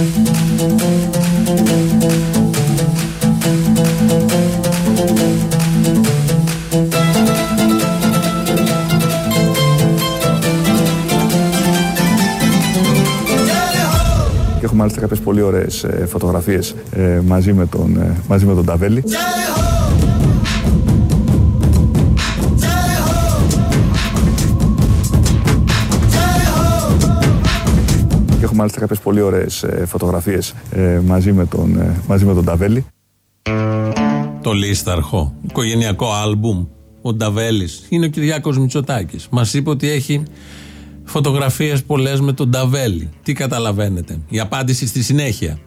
Και έχω μάλιστα κάποιες πολύ ωραίες ε, φωτογραφίες ε, μαζί, με τον, ε, μαζί με τον Ταβέλη. Μάλιστα κάποιες πολύ ωραίες ε, φωτογραφίες ε, μαζί, με τον, ε, μαζί με τον Ταβέλη. Το λίσταρχο. Οικογενειακό άλμπουμ. Ο Νταβέλης. Είναι ο Κυριάκος Μητσοτάκης. Μας είπε ότι έχει φωτογραφίες πολλές με τον Νταβέλη. Τι καταλαβαίνετε. Η απάντηση στη συνέχεια.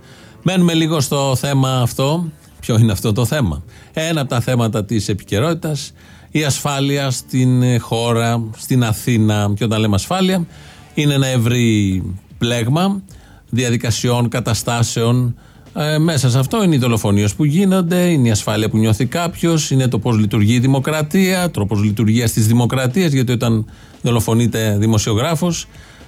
Μένουμε λίγο στο θέμα αυτό. Ποιο είναι αυτό το θέμα; Ένα από τα θέματα της επικαιρότητας. Η ασφάλεια στην χώρα, στην Αθήνα. Και όταν λέμε ασφάλεια, είναι ένα ευρύ πλέγμα διαδικασιών, καταστάσεων. Ε, μέσα σε αυτό είναι οι δολοφονίες που γίνονται, είναι η ασφάλεια που νιώθει κάποιος, είναι το πώς λειτουργεί η δημοκρατία, τρόπος λειτουργίας της δημοκρατίας, γιατί όταν δολοφονείται δημοσιογράφος,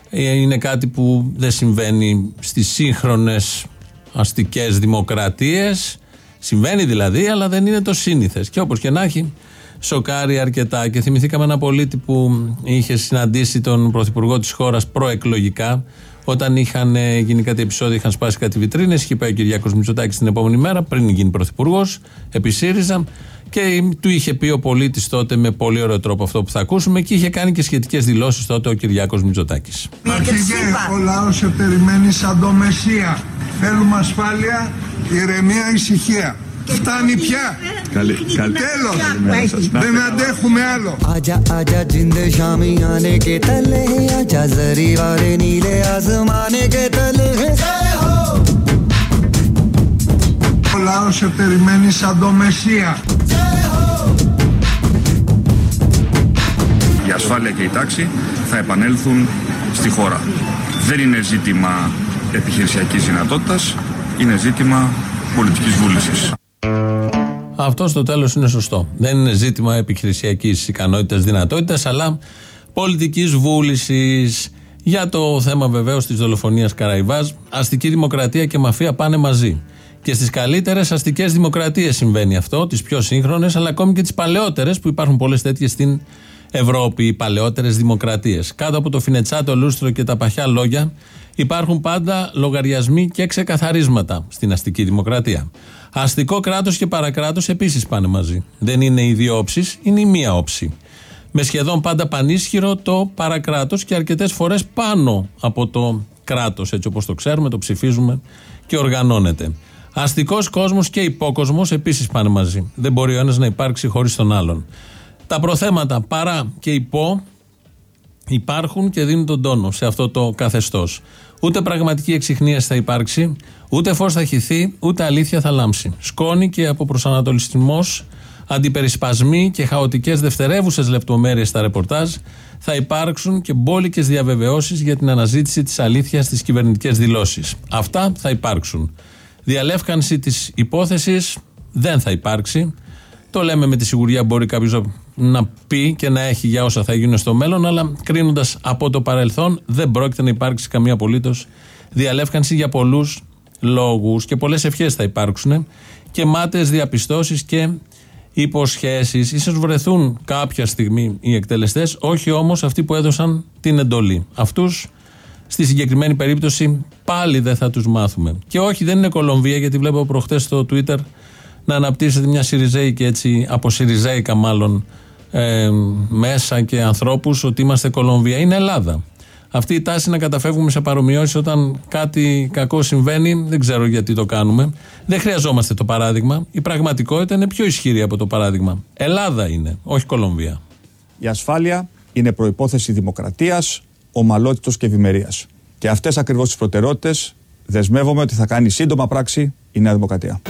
είναι κάτι που δεν συμβαίνει στις σύγχρονες αστικές δημοκρατίες. Συμβαίνει δηλαδή, αλλά δεν είναι το σύνηθες. Και όπως και να έχει, σοκάρει αρκετά. Και θυμηθήκαμε ένα πολίτη που είχε συναντήσει τον πρωθυπουργό της χώρας προεκλογικά, όταν είχαν ε, γίνει κάτι επεισόδιο, είχαν σπάσει κάτι βιτρίνες. Είχε πάει ο Κυριάκος Μητσοτάκης την επόμενη μέρα, πριν γίνει πρωθυπουργός, επί ΣΥΡΙΖΑ. Και του είχε πει ο πολίτης τότε με πολύ ωραίο τρόπο αυτό που θα ακούσουμε και είχε κάνει και σχετικές δηλώσεις τότε ο Κυριάκος Μητσοτάκης. Αρχηγέ, ο λαός σε περιμένει σαν το Μεσσία. Θέλουμε ασφάλεια, ηρεμία, ησυχία. Φτάνει πια. Καλή, καλή. Τέλος. Δεν αντέχουμε άλλο. आजा आजा जिंद शामी आने के तले आजा जरी वाले नीले आसमाने के तले Ο λαό σε περιμένει σαν το Μεσσία. η ασφάλεια και η τάξη θα επανέλθουν στη χώρα. Δεν είναι ζήτημα επιχειρησιακής δυνατότητας, είναι ζήτημα πολιτικής βούλησης. Αυτό στο τέλος είναι σωστό. Δεν είναι ζήτημα επιχειρησιακής ικανότητας, δυνατότητας, αλλά πολιτικής βούλησης. Για το θέμα βεβαίως της δολοφονίας Καραϊβάς, αστική δημοκρατία και μαφία πάνε μαζί. Και στις καλύτερες αστικές δημοκρατίες συμβαίνει αυτό, τις πιο σύγχρονες, αλλά ακόμη και τις παλαιότερες, που υπάρχουν πολλές τέτοιες στην Ευρώπη, οι παλαιότερες δημοκρατίες. Κάτω από το φινετσάτο λούστρο και τα παχιά λόγια υπάρχουν πάντα λογαριασμοί και ξεκαθαρίσματα στην αστική δημοκρατία. Αστικό κράτος και παρακράτος επίσης πάνε μαζί. Δεν είναι οι δύο όψεις, είναι η μία όψη. Με σχεδόν πάντα πανίσχυρο το παρακράτος και αρκετές φορές πάνω από το κράτος, έτσι όπως το ξέρουμε, το ψηφίζουμε και οργανώνεται. Αστικός κόσμος και υπόκοσμος επίσης πάνε μαζί. Δεν μπορεί ο ένας να υπάρξει χωρίς τον άλλον. Τα προθέματα παρά και υπό υπάρχουν και δίνουν τον τόνο σε αυτό το καθεστώς. Ούτε πραγματική εξυχνίαση θα υπάρξει, ούτε φως θα χυθεί, ούτε αλήθεια θα λάμψει. Σκόνη και από προσανατολισμό, αντιπερισπασμοί και χαοτικές δευτερεύουσες λεπτομέρειες στα ρεπορτάζ θα υπάρξουν και μπόλικες διαβεβαιώσεις για την αναζήτηση της αλήθειας στις κυβερνητικές δηλώσεις. Αυτά θα υπάρξουν. Διαλεύκανση της υπόθεσης δεν θα υπάρξει. Το λέμε με τη σιγουριά μπορεί κάποιος να πει και να έχει για όσα θα γίνουν στο μέλλον, αλλά κρίνοντας από το παρελθόν, δεν πρόκειται να υπάρξει καμία απολύτως διαλεύκανση για πολλούς λόγους και πολλές ευχές θα υπάρξουν και μάταιες διαπιστώσεις και υποσχέσεις. σω βρεθούν κάποια στιγμή οι εκτελεστές, όχι όμως αυτοί που έδωσαν την εντολή. Αυτούς στη συγκεκριμένη περίπτωση πάλι δεν θα τους μάθουμε. Και όχι, δεν είναι Κολομβία, γιατί βλέπω προχτές στο Twitter να αναπτύσσεται μια Σιριζέικη έτσι, από Σιριζέικα μάλλον ε, μέσα και ανθρώπους ότι είμαστε Κολομβία. Είναι Ελλάδα. Αυτή η τάση να καταφεύγουμε σε παρομοιώσεις όταν κάτι κακό συμβαίνει, δεν ξέρω γιατί το κάνουμε. Δεν χρειαζόμαστε το παράδειγμα. Η πραγματικότητα είναι πιο ισχυρή από το παράδειγμα. Ελλάδα είναι, όχι Κολομβία. Η ασφάλεια είναι προϋπόθεση δημοκρατίας, ομαλότητος και ευημερίας. Και αυτές ακριβώς τις προτεραιότητες δεσμεύομαι ότι θα κάνει σύντομα πράξη η Νέα Δημοκρατία.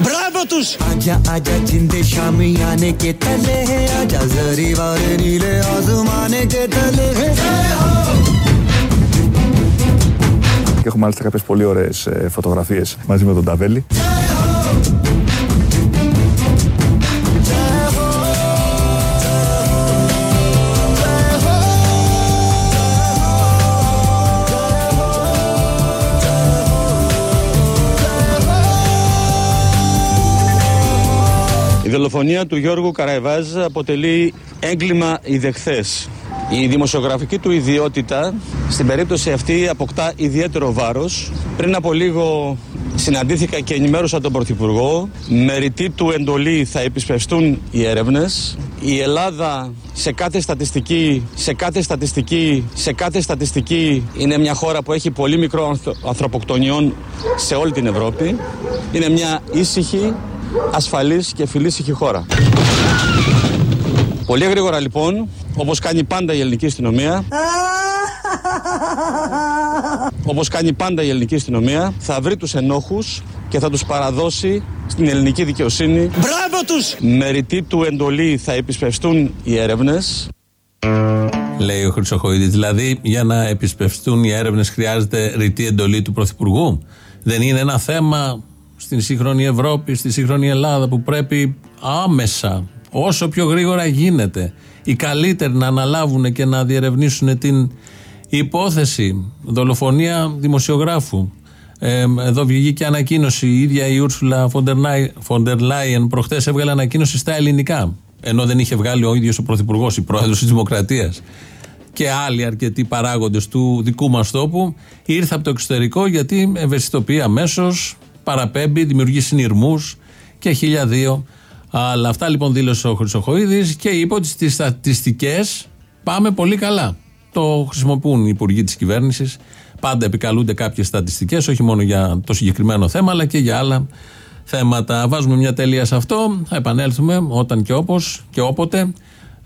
Και έχω μάλιστα κάποιες πολύ ωραίες ε, φωτογραφίες μαζί με τον Ταβέλη. Δολοφονία του Γιώργου Καραϊβάζ αποτελεί έγκλημα ιδεχθές. Η δημοσιογραφική του ιδιότητα στην περίπτωση αυτή αποκτά ιδιαίτερο βάρος. Πριν από λίγο συναντήθηκα και ενημέρωσα τον Πρωθυπουργό. Με ρητή του εντολή θα επισπευστούν οι έρευνες. Η Ελλάδα σε κάθε στατιστική, σε κάθε στατιστική, σε κάθε στατιστική είναι μια χώρα που έχει πολύ μικρό ανθρωποκτονιών σε όλη την Ευρώπη. Είναι μια ήσυχη, ασφαλής και φιλήσυχη χώρα. Πολύ γρήγορα λοιπόν, όπως κάνει πάντα η ελληνική αστυνομία, όπως κάνει πάντα η ελληνική αστυνομία, θα βρει τους ενόχους και θα τους παραδώσει στην ελληνική δικαιοσύνη. Μπράβο τους! Με ρητή του εντολή θα επισπευστούν οι έρευνες. Λέει ο Χρυσοχοίδης. Δηλαδή, για να επισπευστούν οι έρευνες χρειάζεται ρητή εντολή του Πρωθυπουργού. Δεν είναι ένα θέμα στην σύγχρονη Ευρώπη, στη σύγχρονη Ελλάδα που πρέπει άμεσα όσο πιο γρήγορα γίνεται οι καλύτεροι να αναλάβουν και να διερευνήσουν την υπόθεση δολοφονία δημοσιογράφου. Ε, εδώ βγήκε και ανακοίνωση. Η ίδια η Ούρσουλα Φοντερ Λάιεν προχτέ έβγαλε ανακοίνωση στα ελληνικά. Ενώ δεν είχε βγάλει ο ίδιος ο Πρωθυπουργός, η πρόεδρος της Δημοκρατίας και άλλοι αρκετοί παράγοντες του δικού μας τόπου. Ήρθε από το εξωτερικό γιατί ευαισθητοποιεί αμέσως, παραπέμπει, δημιουργεί συνειρμούς και χίλια δύο αλλά αυτά λοιπόν δήλωσε ο Χρυσοχοίδης και είπε ότι στις στατιστικές πάμε πολύ καλά. Το χρησιμοποιούν οι υπουργοί της κυβέρνησης. Πάντα επικαλούνται κάποιες στατιστικές, όχι μόνο για το συγκεκριμένο θέμα, αλλά και για άλλα θέματα. Βάζουμε μια τελεία σε αυτό. Θα επανέλθουμε όταν και όπως και όποτε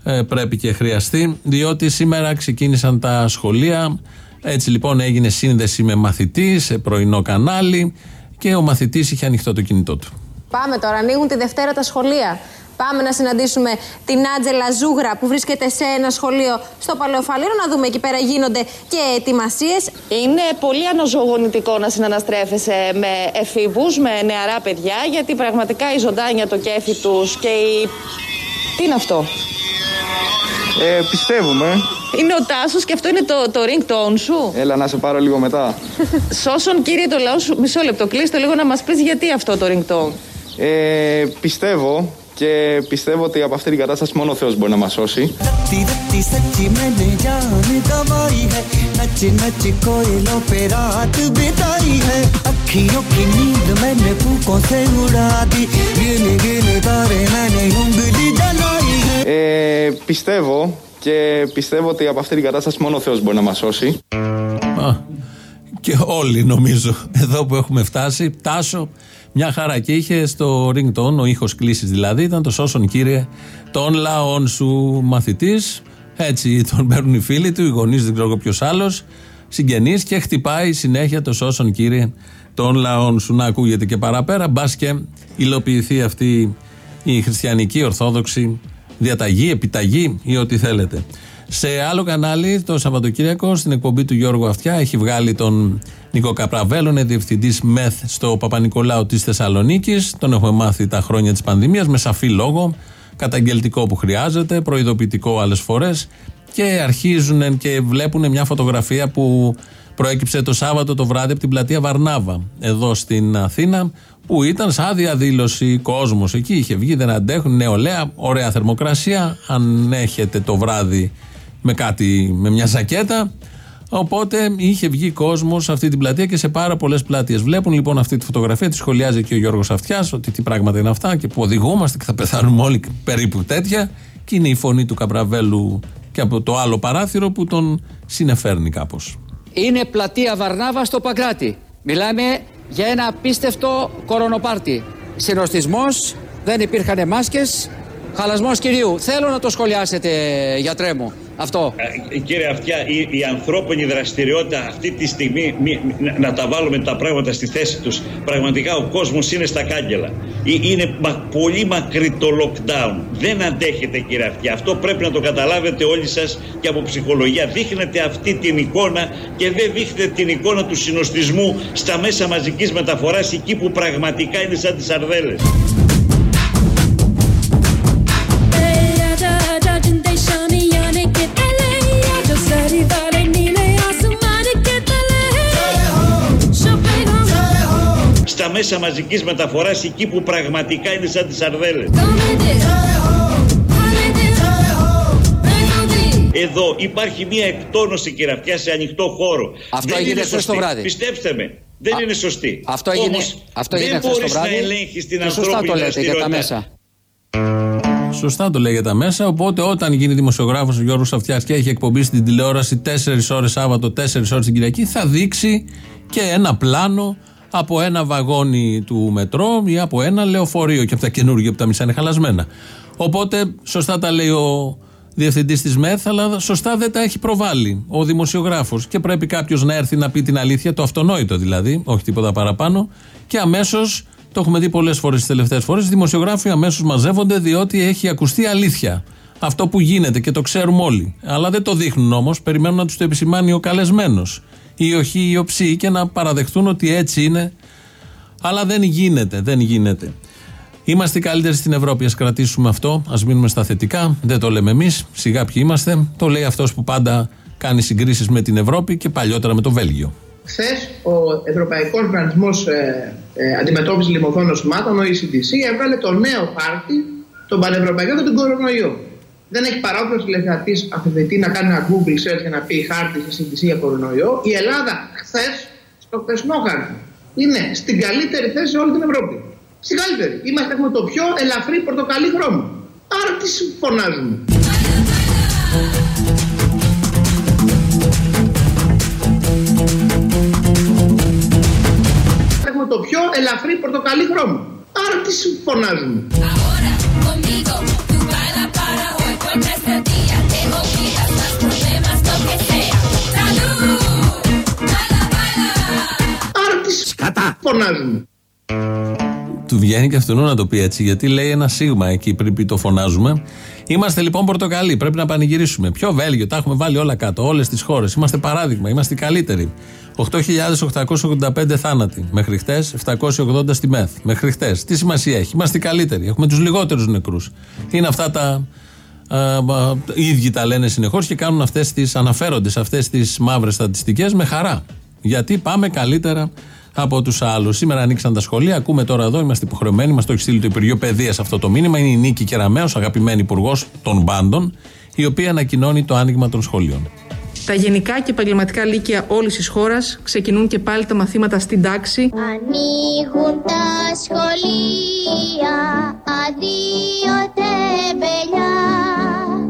ε, πρέπει και χρειαστεί, διότι σήμερα ξεκίνησαν τα σχολεία. Έτσι λοιπόν έγινε σύνδεση με μαθητή σε πρωινό κανάλι και ο μαθητής είχε ανοιχτό το κινητό του. Πάμε τώρα, ανοίγουν τη Δευτέρα τα σχολεία. Πάμε να συναντήσουμε την Άντζελα Ζούγρα που βρίσκεται σε ένα σχολείο στο Παλαιοφαλήρο. Να δούμε εκεί πέρα γίνονται και ετοιμασίες. Είναι πολύ αναζωογονητικό να συναναστρέφεσαι με εφήβους, με νεαρά παιδιά, γιατί πραγματικά η ζωντάνια, το κέφι τους και η. Τι είναι αυτό; Ε, πιστεύουμε. Είναι ο Τάσος και αυτό είναι το, το ringtone σου. Έλα να σε πάρω λίγο μετά. Σώσον κύριε το λαό σου. Μισό λεπτό, κλείστε λίγο να μας πεις γιατί αυτό το ringtone. Ε, πιστεύω και πιστεύω ότι από αυτή την κατάσταση μόνο ο Θεός μπορεί να μας σώσει. Ε, πιστεύω και πιστεύω ότι από αυτή την κατάσταση μόνο ο Θεός μπορεί να μας σώσει. Α, και όλοι νομίζω εδώ που έχουμε φτάσει. Τάσο, μια χαρά και είχε στο ringtone, ο ήχος κλήση δηλαδή, ήταν το σώσον κύριε των λαών σου μαθητής. Έτσι τον παίρνουν οι φίλοι του, οι γονείς, δεν ξέρω ποιος άλλος, συγγενείς και χτυπάει συνέχεια το σώσον κύριε των λαών σου. Να ακούγεται και παραπέρα, μπας και υλοποιηθεί αυτή η χριστιανική ορθόδοξη διαταγή, επιταγή ή ό,τι θέλετε. Σε άλλο κανάλι, το Σαββατοκύριακο, στην εκπομπή του Γιώργου Αυτιά, έχει βγάλει τον Νίκο Καπραβέλο, είναι διευθυντής ΜΕΘ στο Παπα-Νικολάου της Θεσσαλονίκης. Τον έχουμε μάθει τα χρόνια της πανδημίας με σαφή λόγο, καταγγελτικό που χρειάζεται, προειδοποιητικό άλλες φορές. Και αρχίζουν και βλέπουν μια φωτογραφία που προέκυψε το Σάββατο το βράδυ από την πλατεία Βαρνάβα, εδώ στην Αθήνα, που ήταν σαν διαδήλωση κόσμος. Εκεί είχε βγει, δεν αντέχουν, νεολαία, ωραία θερμοκρασία. Αν έχετε το βράδυ με κάτι, με μια ζακέτα. Οπότε είχε βγει κόσμος σε αυτή την πλατεία και σε πάρα πολλές πλατείε. Βλέπουν λοιπόν αυτή τη φωτογραφία, τη σχολιάζει και ο Γιώργος Αυτιάς, ότι τι πράγματα είναι αυτά και που οδηγούμαστε και θα πεθάνουμε όλοι περίπου τέτοια. Και είναι η φωνή του Καμπραβέλου και από το άλλο παράθυρο που τον συνεφέρνει κάπως. Είναι πλατεία Βαρνάβα στο Παγκράτη. Μιλάμε για ένα απίστευτο κορονοπάρτι. Συνοστισμός, δεν υπήρχαν μάσκες, χαλασμός κυρίου. Θέλω να το σχολιάσετε γιατρέ μου. Αυτό. Ε, κύριε Αυτιά, η, η ανθρώπινη δραστηριότητα αυτή τη στιγμή, να τα βάλουμε τα πράγματα στη θέση τους, πραγματικά ο κόσμος είναι στα κάγκελα. Ε, είναι πολύ μακρύ το lockdown. Δεν αντέχετε κύριε Αυτιά. Αυτό πρέπει να το καταλάβετε όλοι σας και από ψυχολογία. Δείχνετε αυτή την εικόνα και δεν δείχνετε την εικόνα του συνοστισμού στα μέσα μαζικής μεταφοράς εκεί που πραγματικά είναι σαν τις αρδέλες. Μέσα μαζικής μεταφοράς εκεί που πραγματικά είναι σαν τις αρδέλες. Εδώ υπάρχει μια εκτόνωση κυραφιά σε ανοιχτό χώρο. Αυτό δεν έγινε είναι χθες το σωστή. βράδυ. Πιστέψτε με, δεν είναι σωστή. Αυτό έγινε, Όμως, αυτό δεν έγινε χθες το μπορείς να βράδυ. ελέγχεις την και σωστά ανθρώπινη το λέτε για τα δραστηριότητα. μέσα. Σωστά το λέει για τα μέσα. Οπότε όταν γίνει δημοσιογράφος ο Γιώργος Αυτιά και έχει εκπομπή στην τηλεόραση 4 ώρες Σάββατο, 4 ώρες την Κυριακή, θα δείξει και ένα πλάνο από ένα βαγόνι του μετρό ή από ένα λεωφορείο και από τα καινούργια που τα μισά είναι χαλασμένα. Οπότε σωστά τα λέει ο διευθυντής της ΜΕΘ, αλλά σωστά δεν τα έχει προβάλει ο δημοσιογράφος. Και πρέπει κάποιος να έρθει να πει την αλήθεια, το αυτονόητο δηλαδή, όχι τίποτα παραπάνω, και αμέσως το έχουμε δει πολλές φορές τις τελευταίες φορές. Οι δημοσιογράφοι αμέσως μαζεύονται διότι έχει ακουστεί αλήθεια. Αυτό που γίνεται και το ξέρουμε όλοι. Αλλά δεν το δείχνουν όμως, περιμένουν να τους το επισημάνει ο καλεσμένος ή ο χ ή ο ψ και να παραδεχτούν ότι έτσι είναι. Αλλά δεν γίνεται, δεν γίνεται. Είμαστε οι καλύτεροι στην Ευρώπη. Α κρατήσουμε αυτό, ας μείνουμε στα θετικά. Δεν το λέμε εμείς, σιγά ποιοι είμαστε. Το λέει αυτός που πάντα κάνει συγκρίσεις με την Ευρώπη και παλιότερα με το Βέλγιο. Χθες ο Ευρωπαϊκός Οργανισμός ε, ε, Αντιμετώπισης Λιμωθών Νοσημάτων, ο ECDC, έβγαλε το νέο χάρτη, τον πανευρωπαϊκό για τον κορονοϊό. Δεν έχει παράπλευση τηλεθεατή αφιβητή να κάνει ένα Google search για να πει χάρτη ECDC για κορονοϊό. Η Ελλάδα χθες, στο χθεσινό χάρτη, είναι στην καλύτερη θέση σε όλη την Ευρώπη. Στην καλύτερη. Είμαστε έχουμε το πιο ελαφρύ πορτοκαλί χρώμα. Άρα τι φωνάζουμε. Έχουμε το πιο ελαφρύ πορτοκαλί χρώμα. Άρα τι φωνάζουμε. Άρα τι Σκατά. φωνάζουμε. Του βγαίνει και αυτού να το πει έτσι, γιατί λέει ένα σίγμα εκεί πριν πει το φωνάζουμε. Είμαστε λοιπόν πορτοκαλί, πρέπει να πανηγυρίσουμε. Ποιο Βέλγιο, τα έχουμε βάλει όλα κάτω, όλες τις χώρες. Είμαστε παράδειγμα, είμαστε οι καλύτεροι. 8.885 θάνατοι μέχρι χτες, 780 στη ΜΕΘ. Μέχρι χτες. Τι σημασία έχει, είμαστε οι καλύτεροι. Έχουμε τους λιγότερους νεκρούς. Είναι αυτά τα. Α, α, οι ίδιοι τα λένε συνεχώς και κάνουν αυτές τις. αναφέρονται σε αυτές τις μαύρες στατιστικές με χαρά. Γιατί πάμε καλύτερα από τους άλλους. Σήμερα ανοίξαν τα σχολεία. Ακούμε τώρα εδώ, είμαστε υποχρεωμένοι. Μας το έχει στείλει το Υπουργείο Παιδείας αυτό το μήνυμα. Είναι η Νίκη Κεραμέο, αγαπημένη υπουργός των πάντων, η οποία ανακοινώνει το άνοιγμα των σχολείων. Τα γενικά και επαγγελματικά λύκεια όλης της χώρας ξεκινούν και πάλι τα μαθήματα στην τάξη. Ανοίγουν τα σχολεία, αδείο τεμπελιά.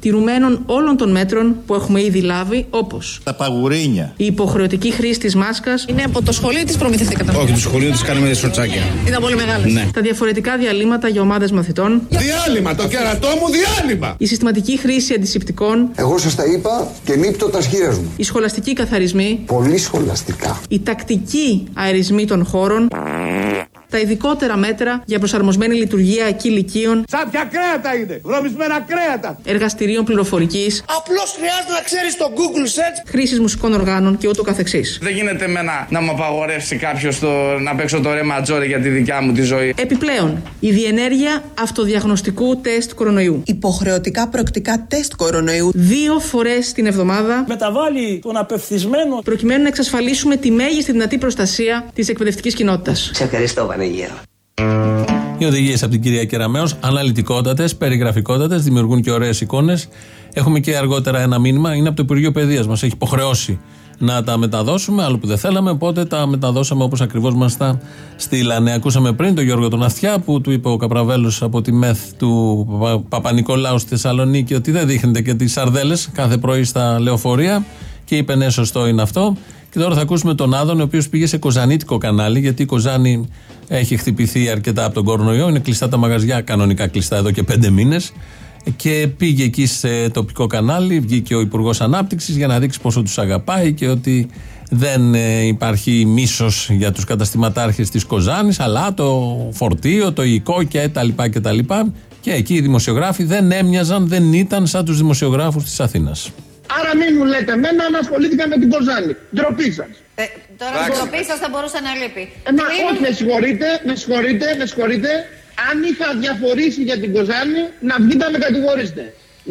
Τηρουμένων όλων των μέτρων που έχουμε ήδη λάβει, όπως Τα παγουρίνια. η υποχρεωτική χρήση της μάσκας. Είναι από το σχολείο της προμηθευτήκατε. Όχι, του σχολείου της κάνουμε σορτσάκια. Ήταν πολύ μεγάλη. Ναι. Τα διαφορετικά διαλύματα για ομάδες μαθητών. Διάλειμμα, το κερατό μου διάλειμμα. Η συστηματική χρήση αντισηπτικών. Εγώ σας τα είπα και νύπτω τα σχήρες μου. Οι σχολαστικοί καθαρισμοί. Πολύ σχολαστικά. Οι τακτικοί αερισμοί των χώρων. Τα ειδικότερα μέτρα για προσαρμοσμένη λειτουργία ακηλικίων. Σάπια κρέατα είναι. Βρωμισμένα κρέατα. Εργαστηρίων πληροφορικής. Απλώς χρειάζεται να ξέρεις το Google Search. Χρήσης μουσικών οργάνων και ούτω καθεξής. Δεν γίνεται εμένα να μου απαγορεύσει κάποιος να παίξω το ρε ματζόρι για τη δικιά μου τη ζωή. Επιπλέον, η διενέργεια αυτοδιαγνωστικού τεστ κορονοϊού. Υποχρεωτικά προκτικά τεστ κορονοϊού. Δύο φορές την εβδομάδα. Μεταβάλει τον απευθυσμένο. Προκειμένου να εξασφαλίσουμε τη μέγιστη δυνατή προστασία της εκπαιδευτικής κοινότητας. Σε ευχαριστώ, Παναγία. Οι οδηγίες από την κυρία Κεραμέο, αναλυτικότατες, περιγραφικότατες, δημιουργούν και ωραίες εικόνες. Έχουμε και αργότερα ένα μήνυμα, είναι από το Υπουργείο Παιδείας. Μας έχει υποχρεώσει να τα μεταδώσουμε, άλλο που δεν θέλαμε, οπότε τα μεταδώσαμε όπως ακριβώς μας τα στείλανε. Ακούσαμε πριν τον Γιώργο τον Αυτιά που του είπε ο Καπραβέλος από τη ΜΕΘ του Παπα- Παπα-Νικολάου στη Θεσσαλονίκη ότι δεν δείχνετε και τις σαρδέλες κάθε πρωί στα λεωφορεία. Και είπε ναι, σωστό είναι αυτό. Και τώρα θα ακούσουμε τον Άδων, ο οποίος πήγε σε κοζανίτικο κανάλι, γιατί η Κοζάνη έχει χτυπηθεί αρκετά από τον κορονοϊό. Είναι κλειστά τα μαγαζιά, κανονικά κλειστά εδώ και πέντε μήνες. Και πήγε εκεί σε τοπικό κανάλι, βγήκε ο Υπουργός Ανάπτυξης για να δείξει πόσο τους αγαπάει και ότι δεν ε, υπάρχει μίσος για τους καταστηματάρχες της Κοζάνης, αλλά το φορτίο, το υλικό και τα λοιπά και τα λοιπά. Και εκεί οι δημοσιογράφοι δεν έμοιαζαν, δεν ήταν σαν τους δημοσιογράφους της Αθήνας. Άρα μην μου λέτε εμένα να ασχολήθηκα με την Κοζάνη. Ντροπή σας. Ε, τώρα η ντροπή σας θα μπορούσε να λείπει. Ε, μα όχι, με συγχωρείτε, με συγχωρείτε, με συγχωρείτε. Αν είχα διαφορήσει για την Κοζάνη, να βγείτε να με κατηγορήσετε.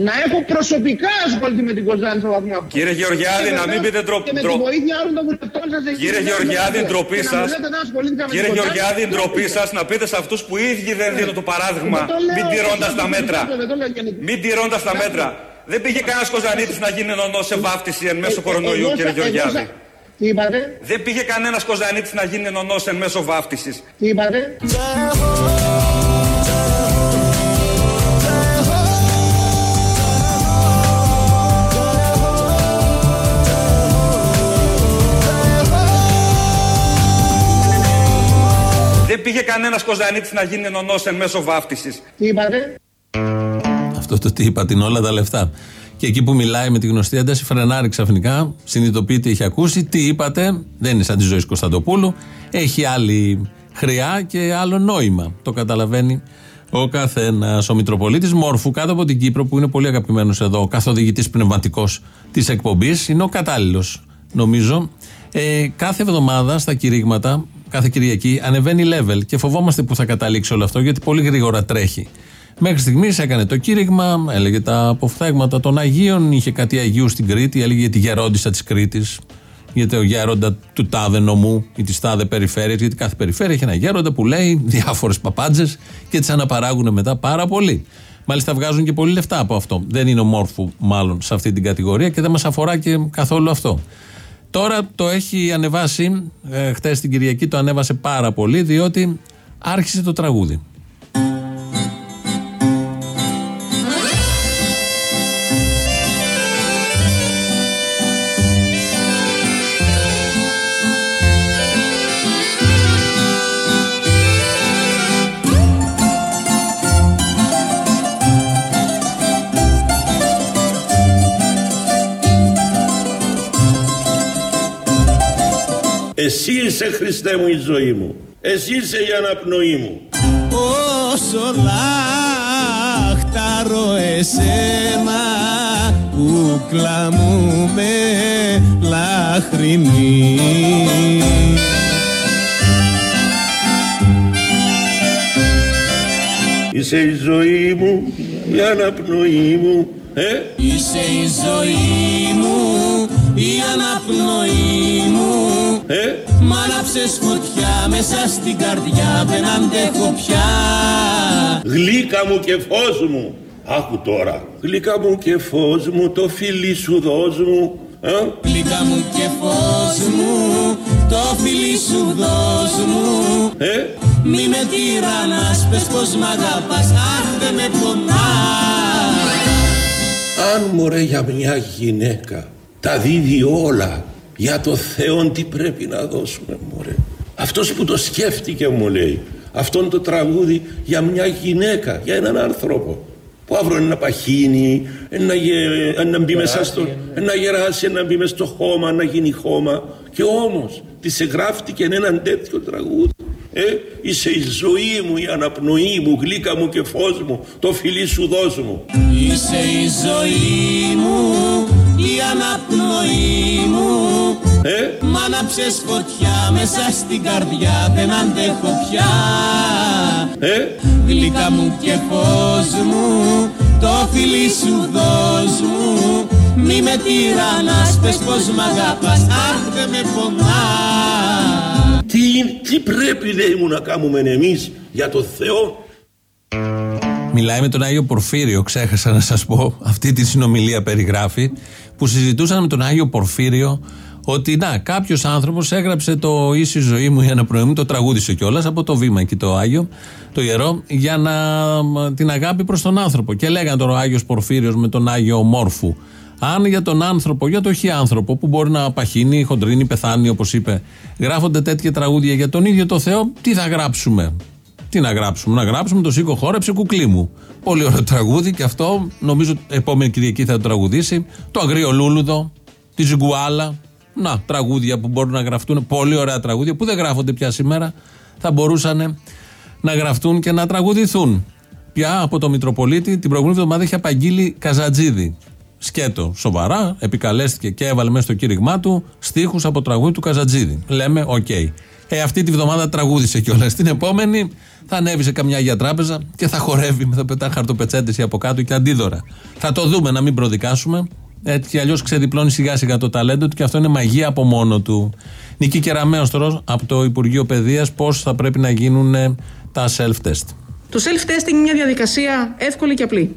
να έχω προσωπικά ασχοληθεί με την Κοζάνη στο βαθμό αυτό. Κύριε Γεωργιάδη, Και να μην βεβαίως πείτε ντρο- Και με ντρο- τη βοήθεια όλων των βουλευτών σας εκεί Κύριε στην Γεωργιάδη, Κοζάνη. ντροπή Και να σα. μου λέτε να ασχολήθηκα με την Κύριε Κοζάνη. Γεωργιάδη, ντροπή σας να πείτε σε αυτούς που οι ίδιοι δεν δίνουν το παράδειγμα, Δεν το λέω μην τηρώντας έτσι, τα δεν το μέτρα. λέω, δεν το λέω γενικά. Μην τηρώντας τα μέτρα. Δεν πήγε κανένας Κοζανίτη να γίνει νονός σε βάφτιση εν μέσω κορονοϊού, εγώ κύριε σα- εγώ Γεωργιάδη. σα- Τι είπατε, Δεν πήγε κανένας Κοζανίτη να γίνει νονός εν μέσω βάφτισης. τι είπατε; Δεν πήγε κανένας Κοζανίτη να γίνει νονός εν μέσω βάφτισης. Τι είπατε; Αυτό το τι είπα, την όλα τα λεφτά. Και εκεί που μιλάει με τη γνωστή ένταση, φρενάρει ξαφνικά, συνειδητοποιεί τι έχει ακούσει, τι είπατε, δεν είναι σαν τη ζωή Κωνσταντοπούλου, έχει άλλη χρειά και άλλο νόημα. Το καταλαβαίνει ο καθένας. Ο Μητροπολίτης Μόρφου, κάτω από την Κύπρο, που είναι πολύ αγαπημένος εδώ, καθοδηγητής πνευματικός της εκπομπής, είναι ο κατάλληλος, νομίζω. Ε, κάθε εβδομάδα στα κηρύγματα, κάθε Κυριακή, ανεβαίνει level και φοβόμαστε που θα καταλήξει όλο αυτό, γιατί πολύ γρήγορα τρέχει. Μέχρι στιγμής έκανε το κήρυγμα, έλεγε τα αποφθέγματα των Αγίων, είχε κάτι Αγίου στην Κρήτη, έλεγε για τη γερόντισσα της Κρήτης, για το γέροντα του τάδε νομού ή της τάδε περιφέρειας, γιατί κάθε περιφέρεια έχει ένα γέροντα που λέει διάφορες παπάντζες και τις αναπαράγουν μετά πάρα πολύ. Μάλιστα βγάζουν και πολύ λεφτά από αυτό. Δεν είναι ομόρφου, μάλλον, σε αυτή την κατηγορία και δεν μας αφορά και καθόλου αυτό. Τώρα το έχει ανεβάσει, ε, χτε την Κυριακή το ανέβασε πάρα πολύ, διότι άρχισε το τραγούδι. Εσύ είσαι Χριστέ μου η ζωή μου. Εσύ είσαι η αναπνοή μου. Όσο λάχταρω εσένα κούκλα μου με λαχρινή Είσαι η ζωή μου, η αναπνοή μου. Ε, Είσαι η ζωή μου, η αναπνοή μου ε, Μ' άναψες φωτιά μέσα στην καρδιά δεν αντέχω πια γλύκα μου και φως μου. Άκου τώρα. Γλύκα μου και φως μου, το φιλί σου δώσ' μου. Ε, Γλυκά μου και φως μου, το φιλί σου δώσ' μου ε, Μη με τυραννάς, πες πως μ' αγαπάς, αχ δεν με πονάς αν μωρέ για μια γυναίκα τα δίδει όλα για το Θεό τι πρέπει να δώσουμε μωρέ. Αυτός που το σκέφτηκε μου λέει αυτόν το τραγούδι για μια γυναίκα, για έναν άνθρωπο που αύριο είναι να παχύνει, να, γε- να μπει μέσα στο, να γεράσει, να μπει μέσα στο χώμα, να γίνει χώμα και όμως της εγγράφτηκε έναν τέτοιο τραγούδι ε, είσαι η ζωή μου, η αναπνοή μου, γλύκα μου και φως μου, το φιλί σου δώσ' μου. Είσαι η ζωή μου, η αναπνοή μου. Ε, Μ' άναψες φωτιά μέσα στην καρδιά, δεν αντέχω πια. Ε, Γλυκά μου και φως μου, το φιλί σου δώσ' μου. Μη με τυραννάς, πες πως μ' αγαπάς, αχ δεν με πονάς. Τι, τι πρέπει λέει μου να κάνουμε εμείς για το Θεό; Μιλάει με τον Άγιο Πορφύριο, ξέχασα να σας πω, αυτή τη συνομιλία περιγράφει, που συζητούσαν με τον Άγιο Πορφύριο ότι να, κάποιος άνθρωπος έγραψε το ίση ζωή μου η αναπνοή μου, το τραγούδισε κιόλας από το βήμα εκεί το Άγιο, το ιερό, για να μ, την αγάπη προς τον άνθρωπο. Και λέγανε τώρα ο Άγιος Πορφύριος με τον Άγιο Μόρφου. Αν για τον άνθρωπο, για το χι άνθρωπο που μπορεί να παχύνει, χοντρίνει, πεθάνει, όπως είπε, γράφονται τέτοια τραγούδια για τον ίδιο το Θεό, τι θα γράψουμε. Τι να γράψουμε, να γράψουμε το σήκω χόρεψε κουκλί μου. Πολύ ωραίο τραγούδι και αυτό νομίζω επόμενη Κυριακή θα το τραγουδήσει. Το Αγριολούλουδο, τη Ζιγκουάλα. Να, τραγούδια που μπορούν να γραφτούν. Πολύ ωραία τραγούδια που δεν γράφονται πια σήμερα. Θα μπορούσαν να γραφτούν και να τραγουδηθούν. Πια από το Μητροπολίτη την προηγούμενη εβδομάδα είχε απαγγείλει Καζατζίδη. Σκέτο, σοβαρά, επικαλέστηκε και έβαλε μέσα στο κήρυγμά του στίχους από τραγούδι του Καζατζίδη. Λέμε, οκ. Ε, αυτή τη βδομάδα τραγούδισε κιόλας. Την επόμενη θα ανέβει σε καμιά για τράπεζα και θα χορεύει, θα πετά χαρτοπετσέτε από κάτω και αντίδωρα. Θα το δούμε, να μην προδικάσουμε. Έτσι κι αλλιώς ξεδιπλώνει σιγά σιγά το ταλέντο του και αυτό είναι μαγεία από μόνο του. Νική Κεραμέο τώρα από το Υπουργείο Παιδείας, πώς θα πρέπει να γίνουν ε, τα self-test. Το self-testing είναι μια διαδικασία εύκολη και απλή.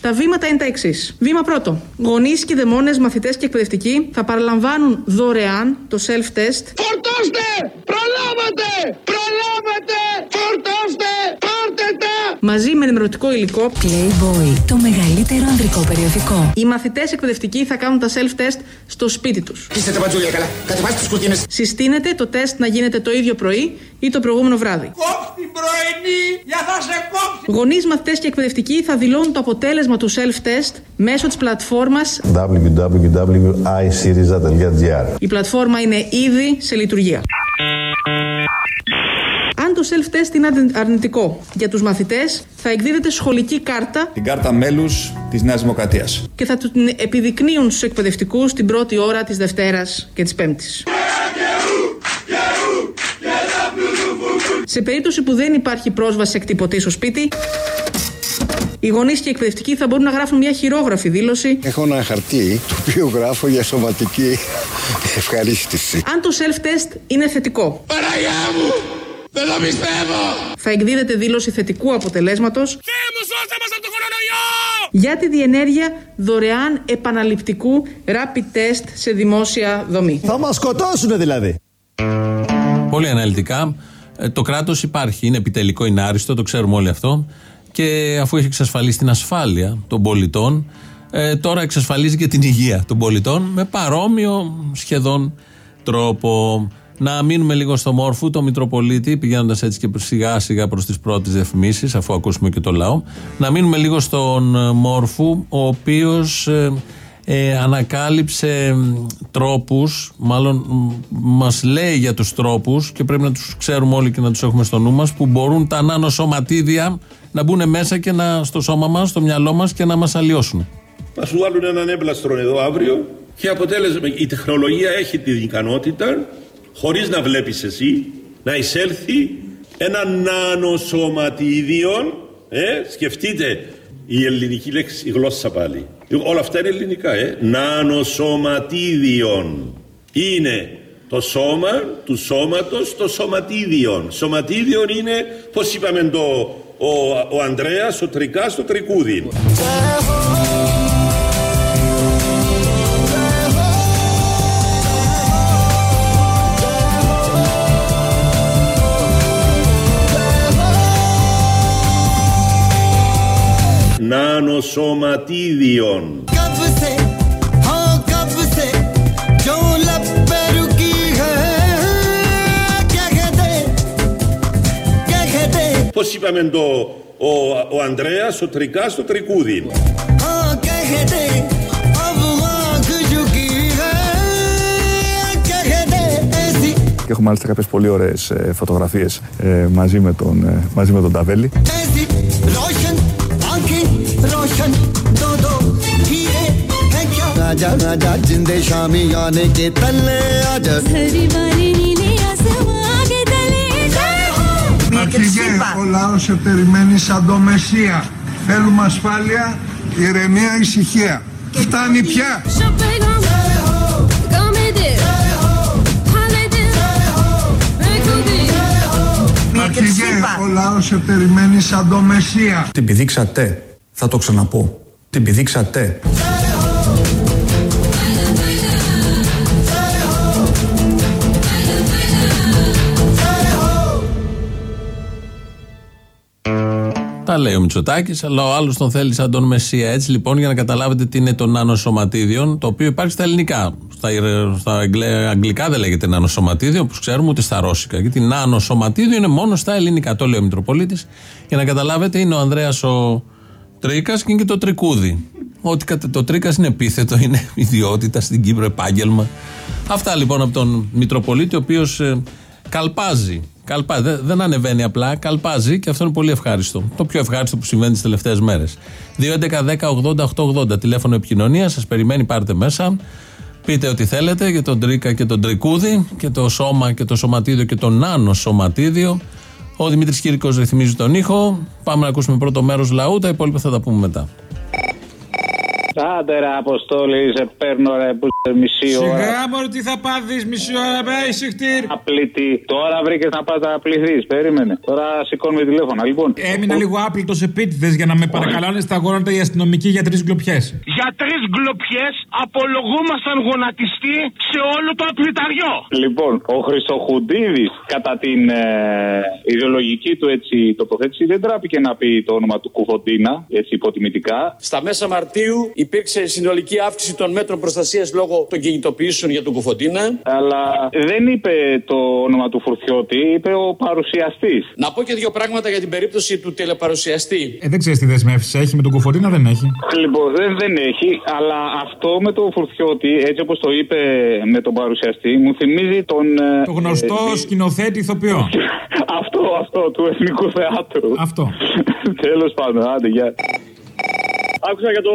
Τα βήματα είναι τα εξής. Βήμα πρώτο. Γονείς, κηδεμόνε, μαθητές και εκπαιδευτικοί θα παραλαμβάνουν δωρεάν το self-test Φορτώστε! Προλάβατε! Προλάβατε! Φορτώστε! Πάρτε τα! μαζί με ενημερωτικό υλικό. Playboy, το μεγαλύτερο ανδρικό περιοδικό. Οι μαθητές εκπαιδευτικοί θα κάνουν τα self-test στο σπίτι τους. Είστε τα μπατζούλια καλά. Κατεβάστε τις κουρτίνες. Συστήνεται το τεστ να γίνεται το ίδιο πρωί ή το προηγούμενο βράδυ. Κόψ' την πρωινή για θα σε κόψει! Γονείς, μαθητές και εκπαιδευτικοί θα δηλώνουν το αποτέλεσμα του self-test μέσω της πλατφόρμας. www.isyriza.gr Η πλατφόρμα είναι ήδη σε λειτουργία. Αν το self-test είναι αρνη- αρνητικό για τους μαθητές, θα εκδίδεται σχολική κάρτα Την κάρτα μέλους της Νέας Δημοκρατίας. και θα την επιδεικνύουν στους εκπαιδευτικούς την πρώτη ώρα της Δευτέρας και της Πέμπτης. Σε περίπτωση που δεν υπάρχει πρόσβαση εκτυπωτή στο σπίτι, οι γονείς και οι εκπαιδευτικοί θα μπορούν να γράφουν μια χειρόγραφη δήλωση Έχω ένα χαρτί το οποίο γράφω για σωματική ευχαρίστηση. αν το self-test είναι θετικό. Παναγιά μου! Δεν το πιστεύω! Θα εκδίδεται δήλωση θετικού αποτελέσματος Θεέ μου σώστε μας από τον κορονοϊό! για τη διενέργεια δωρεάν επαναληπτικού rapid test σε δημόσια δομή. Θα μας σκοτώσουν δηλαδή. Πολύ αναλυτικά. Ε, Το κράτος υπάρχει, είναι επιτελικό, είναι άριστο, το ξέρουμε όλοι αυτό. Και αφού έχει εξασφαλίσει την ασφάλεια των πολιτών, ε, τώρα εξασφαλίζει και την υγεία των πολιτών με παρόμοιο σχεδόν τρόπο. Να μείνουμε λίγο στο μόρφου, το Μητροπολίτη, πηγαίνοντας έτσι και σιγά σιγά προς τις πρώτες διαφημίσεις, αφού ακούσουμε και το λαό. Να μείνουμε λίγο στον ε, μόρφου, ο οποίος ε, ανακάλυψε μ, τρόπους, μάλλον μ, μας λέει για τους τρόπους και πρέπει να τους ξέρουμε όλοι και να τους έχουμε στο νου μας που μπορούν τα νανοσωματίδια να μπουν μέσα και να, στο σώμα μας, στο μυαλό μας και να μας αλλοιώσουν. Θα σου βάλουν έναν έμπλαστρο εδώ αύριο και αποτέλεσμα η τεχνολογία έχει την ικανότητα χωρίς να βλέπεις εσύ να εισέλθει ένα νανοσωματίδιο ε, σκεφτείτε η ελληνική λέξη η γλώσσα πάλι. Όλα αυτά είναι ελληνικά ε, νανοσωματίδιον είναι το σώμα του σώματος το σωματίδιον. Σωματίδιον είναι πως είπαμε το ο, ο Ανδρέας ο Τρικάς το Τρικούδι νάνο σωματίδιον. Πώς είπαμε το ο, ο Ανδρέας, ο Τρικάς, το Τρικούδι. Και έχουμε μάλιστα κάποιες πολύ ωραίες ε, φωτογραφίες ε, μαζί, με τον, ε, μαζί με τον Ταβέλη. क्या राजा राजा जिंदे शामी आने के तले आजा Αρχηγέ, ο λαός σε περιμένει σαν το Μεσσία. Θέλουμε ασφάλεια, ηρεμία, ησυχία. Φτάνει πια. Αρχηγέ, ο λαός σε περιμένει σαν το Μεσσία. Την πηδήξατε. Θα το ξαναπώ. Την πηδήξατε. Τα λέει ο Μητσοτάκης, αλλά ο άλλος τον θέλει σαν τον Μεσσία. Έτσι λοιπόν, για να καταλάβετε τι είναι το νανοσωματίδιο, το οποίο υπάρχει στα ελληνικά. Στα, στα αγγλε- αγγλικά δεν λέγεται νανοσωματίδιο, όπως ξέρουμε, ούτε στα ρώσικα. Γιατί νανοσωματίδιο είναι μόνο στα ελληνικά. Το λέει ο Μητροπολίτης. Για να καταλάβετε, είναι ο Ανδρέας ο Τρίκας και είναι και το Τρικούδι. Ότι κατα- το Τρίκας είναι επίθετο, είναι ιδιότητα στην Κύπρο, επάγγελμα. Αυτά λοιπόν από τον Μητροπολίτη, ο οποίος καλπάζει. Καλπάζει. Δεν, δεν ανεβαίνει απλά, καλπάζει και αυτό είναι πολύ ευχάριστο. Το πιο ευχάριστο που συμβαίνει τις τελευταίες μέρες. 2.11.10.80.880 τηλέφωνο επικοινωνίας, σας περιμένει, πάρτε μέσα. Πείτε ό,τι θέλετε για τον Τρίκα και τον Τρικούδη και το σώμα και το σωματίδιο και το νάνο σωματίδιο. Ο Δημήτρης Κύρικος ρυθμίζει τον ήχο. Πάμε να ακούσουμε πρώτο μέρος λαού. Τα υπόλοιπα θα τα πούμε μετά. Άντε ρε Αποστόλη, σε παίρνω ρε που σε μισή ώρα. Σιγά μωρέ τι θα πάθεις μισή ώρα με ησυχτήρ. Απλητή. Τώρα βρήκες να πας να πληθείς. Περίμενε. Τώρα σηκώνουμε τηλέφωνα. Λοιπόν. Έμεινα λίγο άπλητο επίτηδε για να με παρακαλάνε στα γόνατα οι αστυνομικοί για τρεις γκλοπιές. Για τρεις γκλοπιές απολογούμασταν γονατιστή σε όλο το απληταριό. Λοιπόν, ο Χρυσοχουντίδης κατά την ε, ιδεολογική του έτσι τοποθέτηση δεν τράπηκε να πει το όνομα του Κουφοντίνα, έτσι υποτιμητικά. Στα μέσα Μαρτίου υπήρξε συνολική αύξηση των μέτρων προστασίας λόγω των κινητοποιήσεων για τον Κουφοντίνα. Αλλά δεν είπε το όνομα του Φουρτιώτη, είπε ο παρουσιαστής. Να πω και δύο πράγματα για την περίπτωση του τηλεπαρουσιαστή. Ε, δεν ξέρεις τι δεσμεύσεις έχει με τον Κουφοντίνα, δεν έχει. Λοιπόν, δεν, δεν έχει, αλλά αυτό με τον Φουρτιώτη, έτσι όπως το είπε με τον παρουσιαστή, μου θυμίζει τον. ε, Το γνωστό ε, σκηνοθέτη ηθοποιό. αυτό, αυτό, του Εθνικού Θεάτρου. Αυτό. Τέλος πάντων, άντε, γεια. Άκουσα για το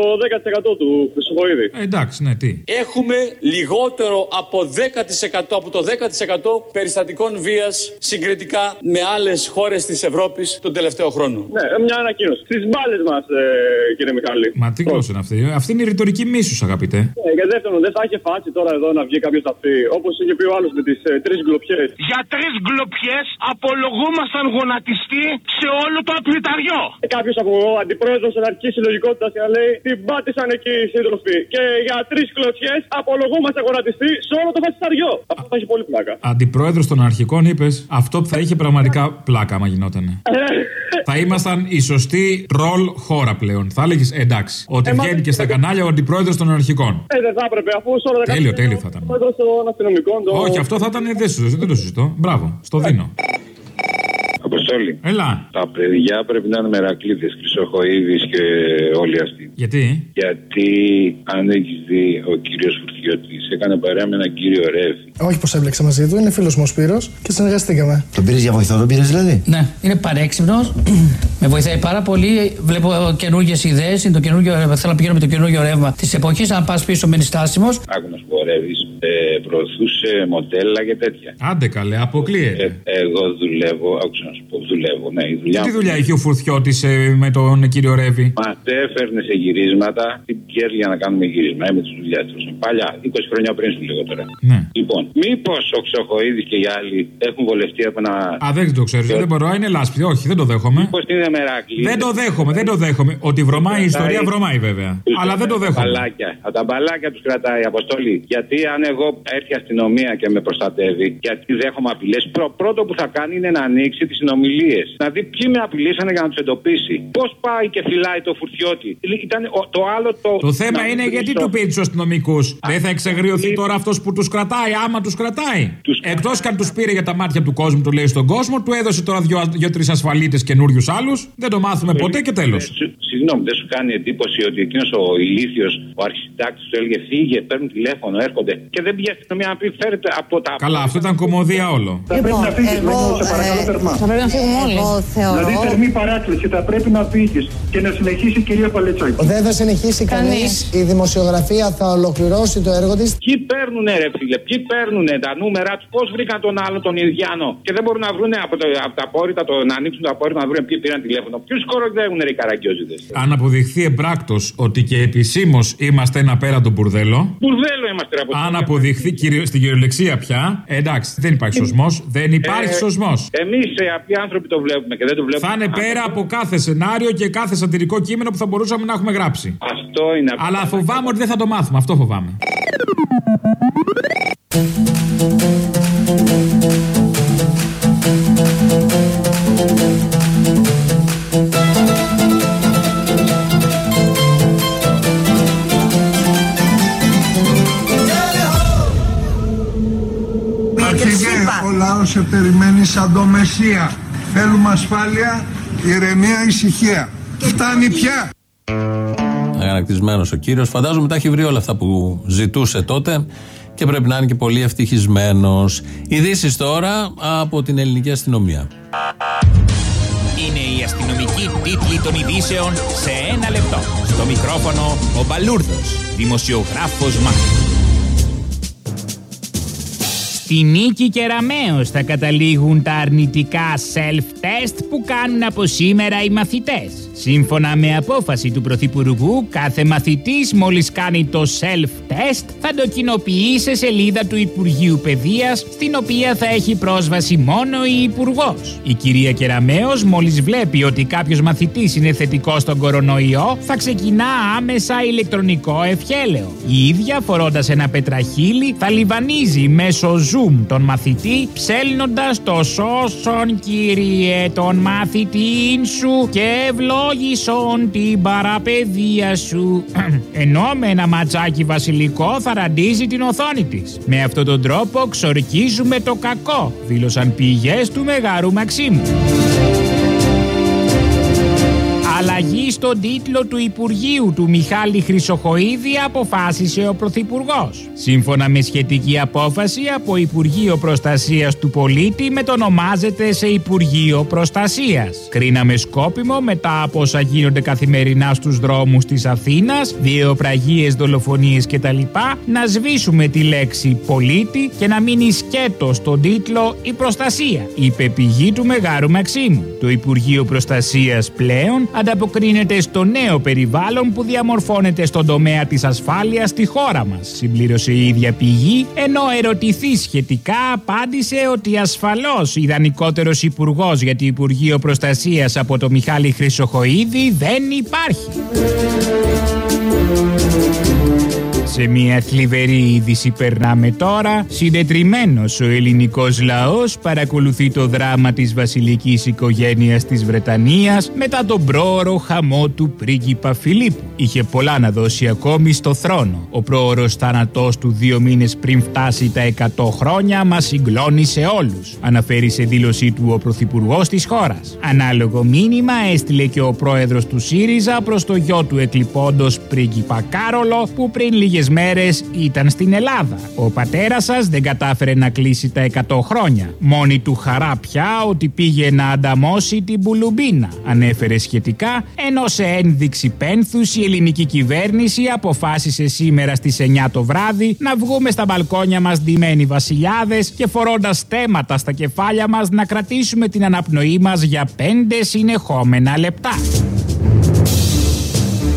10% του Χρυσοχοίδη. Ε, εντάξει, ναι, τι. Έχουμε λιγότερο από 10% από το 10% περιστατικών βίας συγκριτικά με άλλες χώρες της Ευρώπης τον τελευταίο χρόνο. Ναι, μια ανακοίνωση. Στις μπάλες μας, ε, κύριε Μιχάλη. Μα τι γλώσσα είναι αυτή. Αυτή είναι η ρητορική μίσους, αγαπητέ. Ε, για δεύτερον, δεν θα είχε φάση τώρα εδώ να βγει κάποιος να πει, όπως είχε πει ο άλλος με τις ε, τρεις γκλοπιέ. Για τρεις γκλοπιέ απολογούμασταν γονατιστή σε όλο το απληταριό. Κάποιος από αντιπρόεδρος αναρχικής συλλογικότητας και να λέει την πάτησαν εκεί οι σύντροφοι. Και για τρεις κλωτσιές απολογούμαστε γονατιστή σε όλο το φασισταριό. Αυτό θα έχει πολύ πλάκα. Αντιπρόεδρος των αρχικών είπες αυτό που θα είχε πραγματικά πλάκα, άμα γινότανε. θα ήμασταν η σωστή ρολ χώρα πλέον. Θα έλεγες εντάξει, ότι Ε, μα- βγαίνει και στα κανάλια ο αντιπρόεδρος των αρχικών. Ε, δεν θα έπρεπε αφού σε όλα τα Τέλειο, τέλειο θα ήταν. Πρόεδρο των αστυνομικών. Το... Όχι, αυτό θα ήταν. Δεν, σου- δεν το συζητώ. Μπράβο, στο δίνω. Αποστόλη. Έλα. Τα παιδιά πρέπει να είναι μερακλείδες, Χρυσοχοίδη και όλοι αυτοί. Γιατί; Γιατί αν έχεις δει ο κύριος Φουρτιώτης έκανε παρέα με έναν κύριο Ρεύη. Όχι πως έμπλεξα μαζί του, είναι φίλος μου ο Σπύρος και συνεργαστήκαμε. Τον πήρες για βοηθό, τον πήρες δηλαδή; Ναι, είναι παρέξυπνος. με βοηθάει πάρα πολύ. Βλέπω καινούργιες ιδέες. Είναι το καινούργιο, θέλω να πηγαίνω με το καινούργιο ρεύμα της εποχής. Αν πας πίσω, μένει στάσιμος. Άκου να σου πω, ο Ρεύης, ε, προωθούσε μοντέλα και τέτοια. Άντε καλέ, αποκλείεται. Ε, εγώ δουλεύω, άκουσα να σου πω, δουλεύω. Ναι, η δουλειά Τι μου. δουλειά είχε ο Φουρτιώτης με τον κύριο Ρεύη. Μα έφερνε σε γυρίσματα την πιέρ για να κάνουμε γύρισμα. Ε, με τι δουλειέ τους. Παλιά, 20 χρόνια πριν σου λέγω τώρα. Ναι. Λοιπόν, μήπως ο Ξοχοίδης και οι άλλοι έχουν βολευτεί από ένα. Α, δεν το ξέρω, δεν μπορώ, είναι λάσπη. Όχι, δεν το δέχομαι. Πώ είναι μεράκλη. Δεν το δέχομαι, δεν το δέχομαι. Ότι βρωμάει η ιστορία, βρωμάει βέβαια. Αλλά δεν το δέχομαι. Μπαλάκια. Από τα μπαλάκια τους κρατάει η αποστολή. Γιατί αν εγώ έρθει η αστυνομία και με προστατεύει, γιατί δέχομαι απειλές, πρώτο που θα κάνει είναι να ανοίξει τις συνομιλίες. Να δει ποιοι με απειλήσανε για να τους εντοπίσει. Πώς πάει και φυλάει το φουρτιώτη. Ήταν ο- το άλλο το. Το θέμα να είναι μην γιατί το- του πήρε τους αστυνομικούς. Δεν θα εξεγριωθεί τώρα αυτός που τους κρατάει, άμα τους κρατάει. Εκτός και αν τους πήρε για τα μάτια του κόσμου, του λέει στον κόσμο, του έδωσε τώρα δύο-τρει ασφαλίτες καινούριους άλλους. Δεν το μάθουμε ποτέ και τέλος. Σου- Συγγνώμη, δεν σου κάνει εντύπωση ότι εκείνος ο ηλίθιος, ο αρχιτάκτης του έλεγε φύγε, παίρνουν τηλέφωνο, έρχονται. Και δεν πήγε η αστυνομία να πει φέρετε από τα. Καλά, αυτό ήταν κομμωδία όλο. Θα πρέπει να φύγεις, Μένιο, σε παρακαλώ θερμά. Θα πρέπει να φύγουμε όλοι. Δηλαδή θερμή παράκληση, θα πρέπει να φύγεις και να συνεχίσει η κυρία Παλετσάκη. Δεν θα συνεχίσει κανείς. Η δημοσιογραφία θα ολοκληρώσει το έργο της. Ποιοι παίρνουν ρε φίλε, ποιοι παίρνουν τα νούμερα τους, πώς βρήκαν τον άλλο τον Ινδιάνο και δεν μπορούν να βρουν από, το, από τα απόρριτα, το, να ανοίξουν τα απόρριτα να βρουν ποιοι πήραν τηλέφωνο. Ποιους κοροϊδεύουν ρε οι καραγκιόζιδε. Αν αποδειχθεί εμπράκτος ότι και επισήμως είμαστε ένα πέραντο μπουρδέλο. Μπουρδέλο είμαστε ρε από Αν αποδειχθεί κυριο- στην κυριολεξία πια, ε, εντάξει, δεν υπάρχει σωσμός. Δεν υπάρχει σωσμός. Εμείς ε, απλοί άνθρωποι το βλέπουμε και δεν το βλέπουμε. Θα είναι πέρα από κάθε σενάριο και κάθε σατυρικό κείμενο που θα μπορούσαμε να έχουμε γράψει. Αυτό είναι. Αλλά φοβάμαι ότι δεν θα το μάθουμε. Αυτό φοβάμαι. Αρχηγέ, ο λαός σε περιμένει σαν το Μεσσία. Θέλουμε ασφάλεια, ηρεμία, ησυχία. Φτάνει πια. Αγανακτισμένος ο κύριος. Φαντάζομαι τα έχει βρει όλα αυτά που ζητούσε τότε και πρέπει να είναι και πολύ ευτυχισμένος. Ειδήσεις τώρα από την ελληνική αστυνομία. Είναι η αστυνομική τίτλη των ειδήσεων σε ένα λεπτό. Στο μικρόφωνο ο Μπαλούρδος, δημοσιογράφος Μάρκος. Στη Νίκη Κεραμέως θα καταλήγουν τα αρνητικά self-test που κάνουν από σήμερα οι μαθητές. Σύμφωνα με απόφαση του Πρωθυπουργού, κάθε μαθητής μόλις κάνει το self-test θα το κοινοποιεί σε σελίδα του Υπουργείου Παιδείας, στην οποία θα έχει πρόσβαση μόνο η Υπουργός. Η κυρία Κεραμέως μόλις βλέπει ότι κάποιος μαθητής είναι θετικός στον κορονοϊό, θα ξεκινά άμεσα ηλεκτρονικό ευχέλαιο. Η ίδια φορώντας ένα πετραχύλι θα λιβανίζει μέσω Zoom τον μαθητή, ψέλνοντας το σώσον κύριε τον μαθητή σου και ευλόγησον την παραπαιδεία σου. Ενώ με ένα ματσάκι βασιλικό θα ραντίζει την οθόνη της. Με αυτόν τον τρόπο ξορκίζουμε το κακό, δήλωσαν πηγές του Μεγάρου Μαξίμου. Αλλαγή στον τίτλο του Υπουργείου του Μιχάλη Χρυσοχοίδη αποφάσισε ο Πρωθυπουργός. Σύμφωνα με σχετική απόφαση από Υπουργείο Προστασίας του Πολίτη μετονομάζεται σε Υπουργείο Προστασίας. Κρίναμε σκόπιμο μετά από όσα γίνονται καθημερινά στους δρόμους της Αθήνας, βιοπραγίε, δολοφονίες κτλ. να σβήσουμε τη λέξη πολίτη και να μείνει σκέτο στον τίτλο Η Προστασία, είπε πηγή του Μεγάρου Μαξίμου. Το Υπουργείο Προστασίας πλέον ανταποκρίνεται στο νέο περιβάλλον που διαμορφώνεται στον τομέα της ασφάλειας στη χώρα μας, συμπλήρωσε η ίδια πηγή, ενώ ερωτηθεί σχετικά απάντησε ότι ασφαλώς ιδανικότερος υπουργός για το Υπουργείο Προστασίας από το Μιχάλη Χρυσοχοίδη δεν υπάρχει. Σε μια θλιβερή είδηση περνάμε τώρα. Συντετριμένος ο ελληνικός λαός παρακολουθεί το δράμα της βασιλικής οικογένειας της Βρετανίας μετά τον πρόωρο χαμό του πρίγκιπα Φιλίππου. Είχε πολλά να δώσει ακόμη στο θρόνο. Ο πρόωρος θάνατός του δύο μήνες πριν φτάσει τα 100 χρόνια μας συγκλώνησε όλους. Αναφέρει σε δήλωσή του ο πρωθυπουργός της χώρας. Ανάλογο μήνυμα έστειλε και ο πρόεδρος του ΣΥΡΙΖΑ προς το γιο του εκλειπώντος πρίγκιπα Κάρολο που πριν λίγες μέρες ήταν στην Ελλάδα. Ο πατέρας σας δεν κατάφερε να κλείσει τα 100 χρόνια. Μόνη του χαρά πια ότι πήγε να ανταμώσει την Μπουλουμπίνα. Ανέφερε σχετικά, ενώ σε ένδειξη πένθους η ελληνική κυβέρνηση αποφάσισε σήμερα στις 9 το βράδυ να βγούμε στα μπαλκόνια μας ντυμένοι βασιλιάδες και φορώντας στέματα στα κεφάλια μας να κρατήσουμε την αναπνοή μας για 5 συνεχόμενα λεπτά.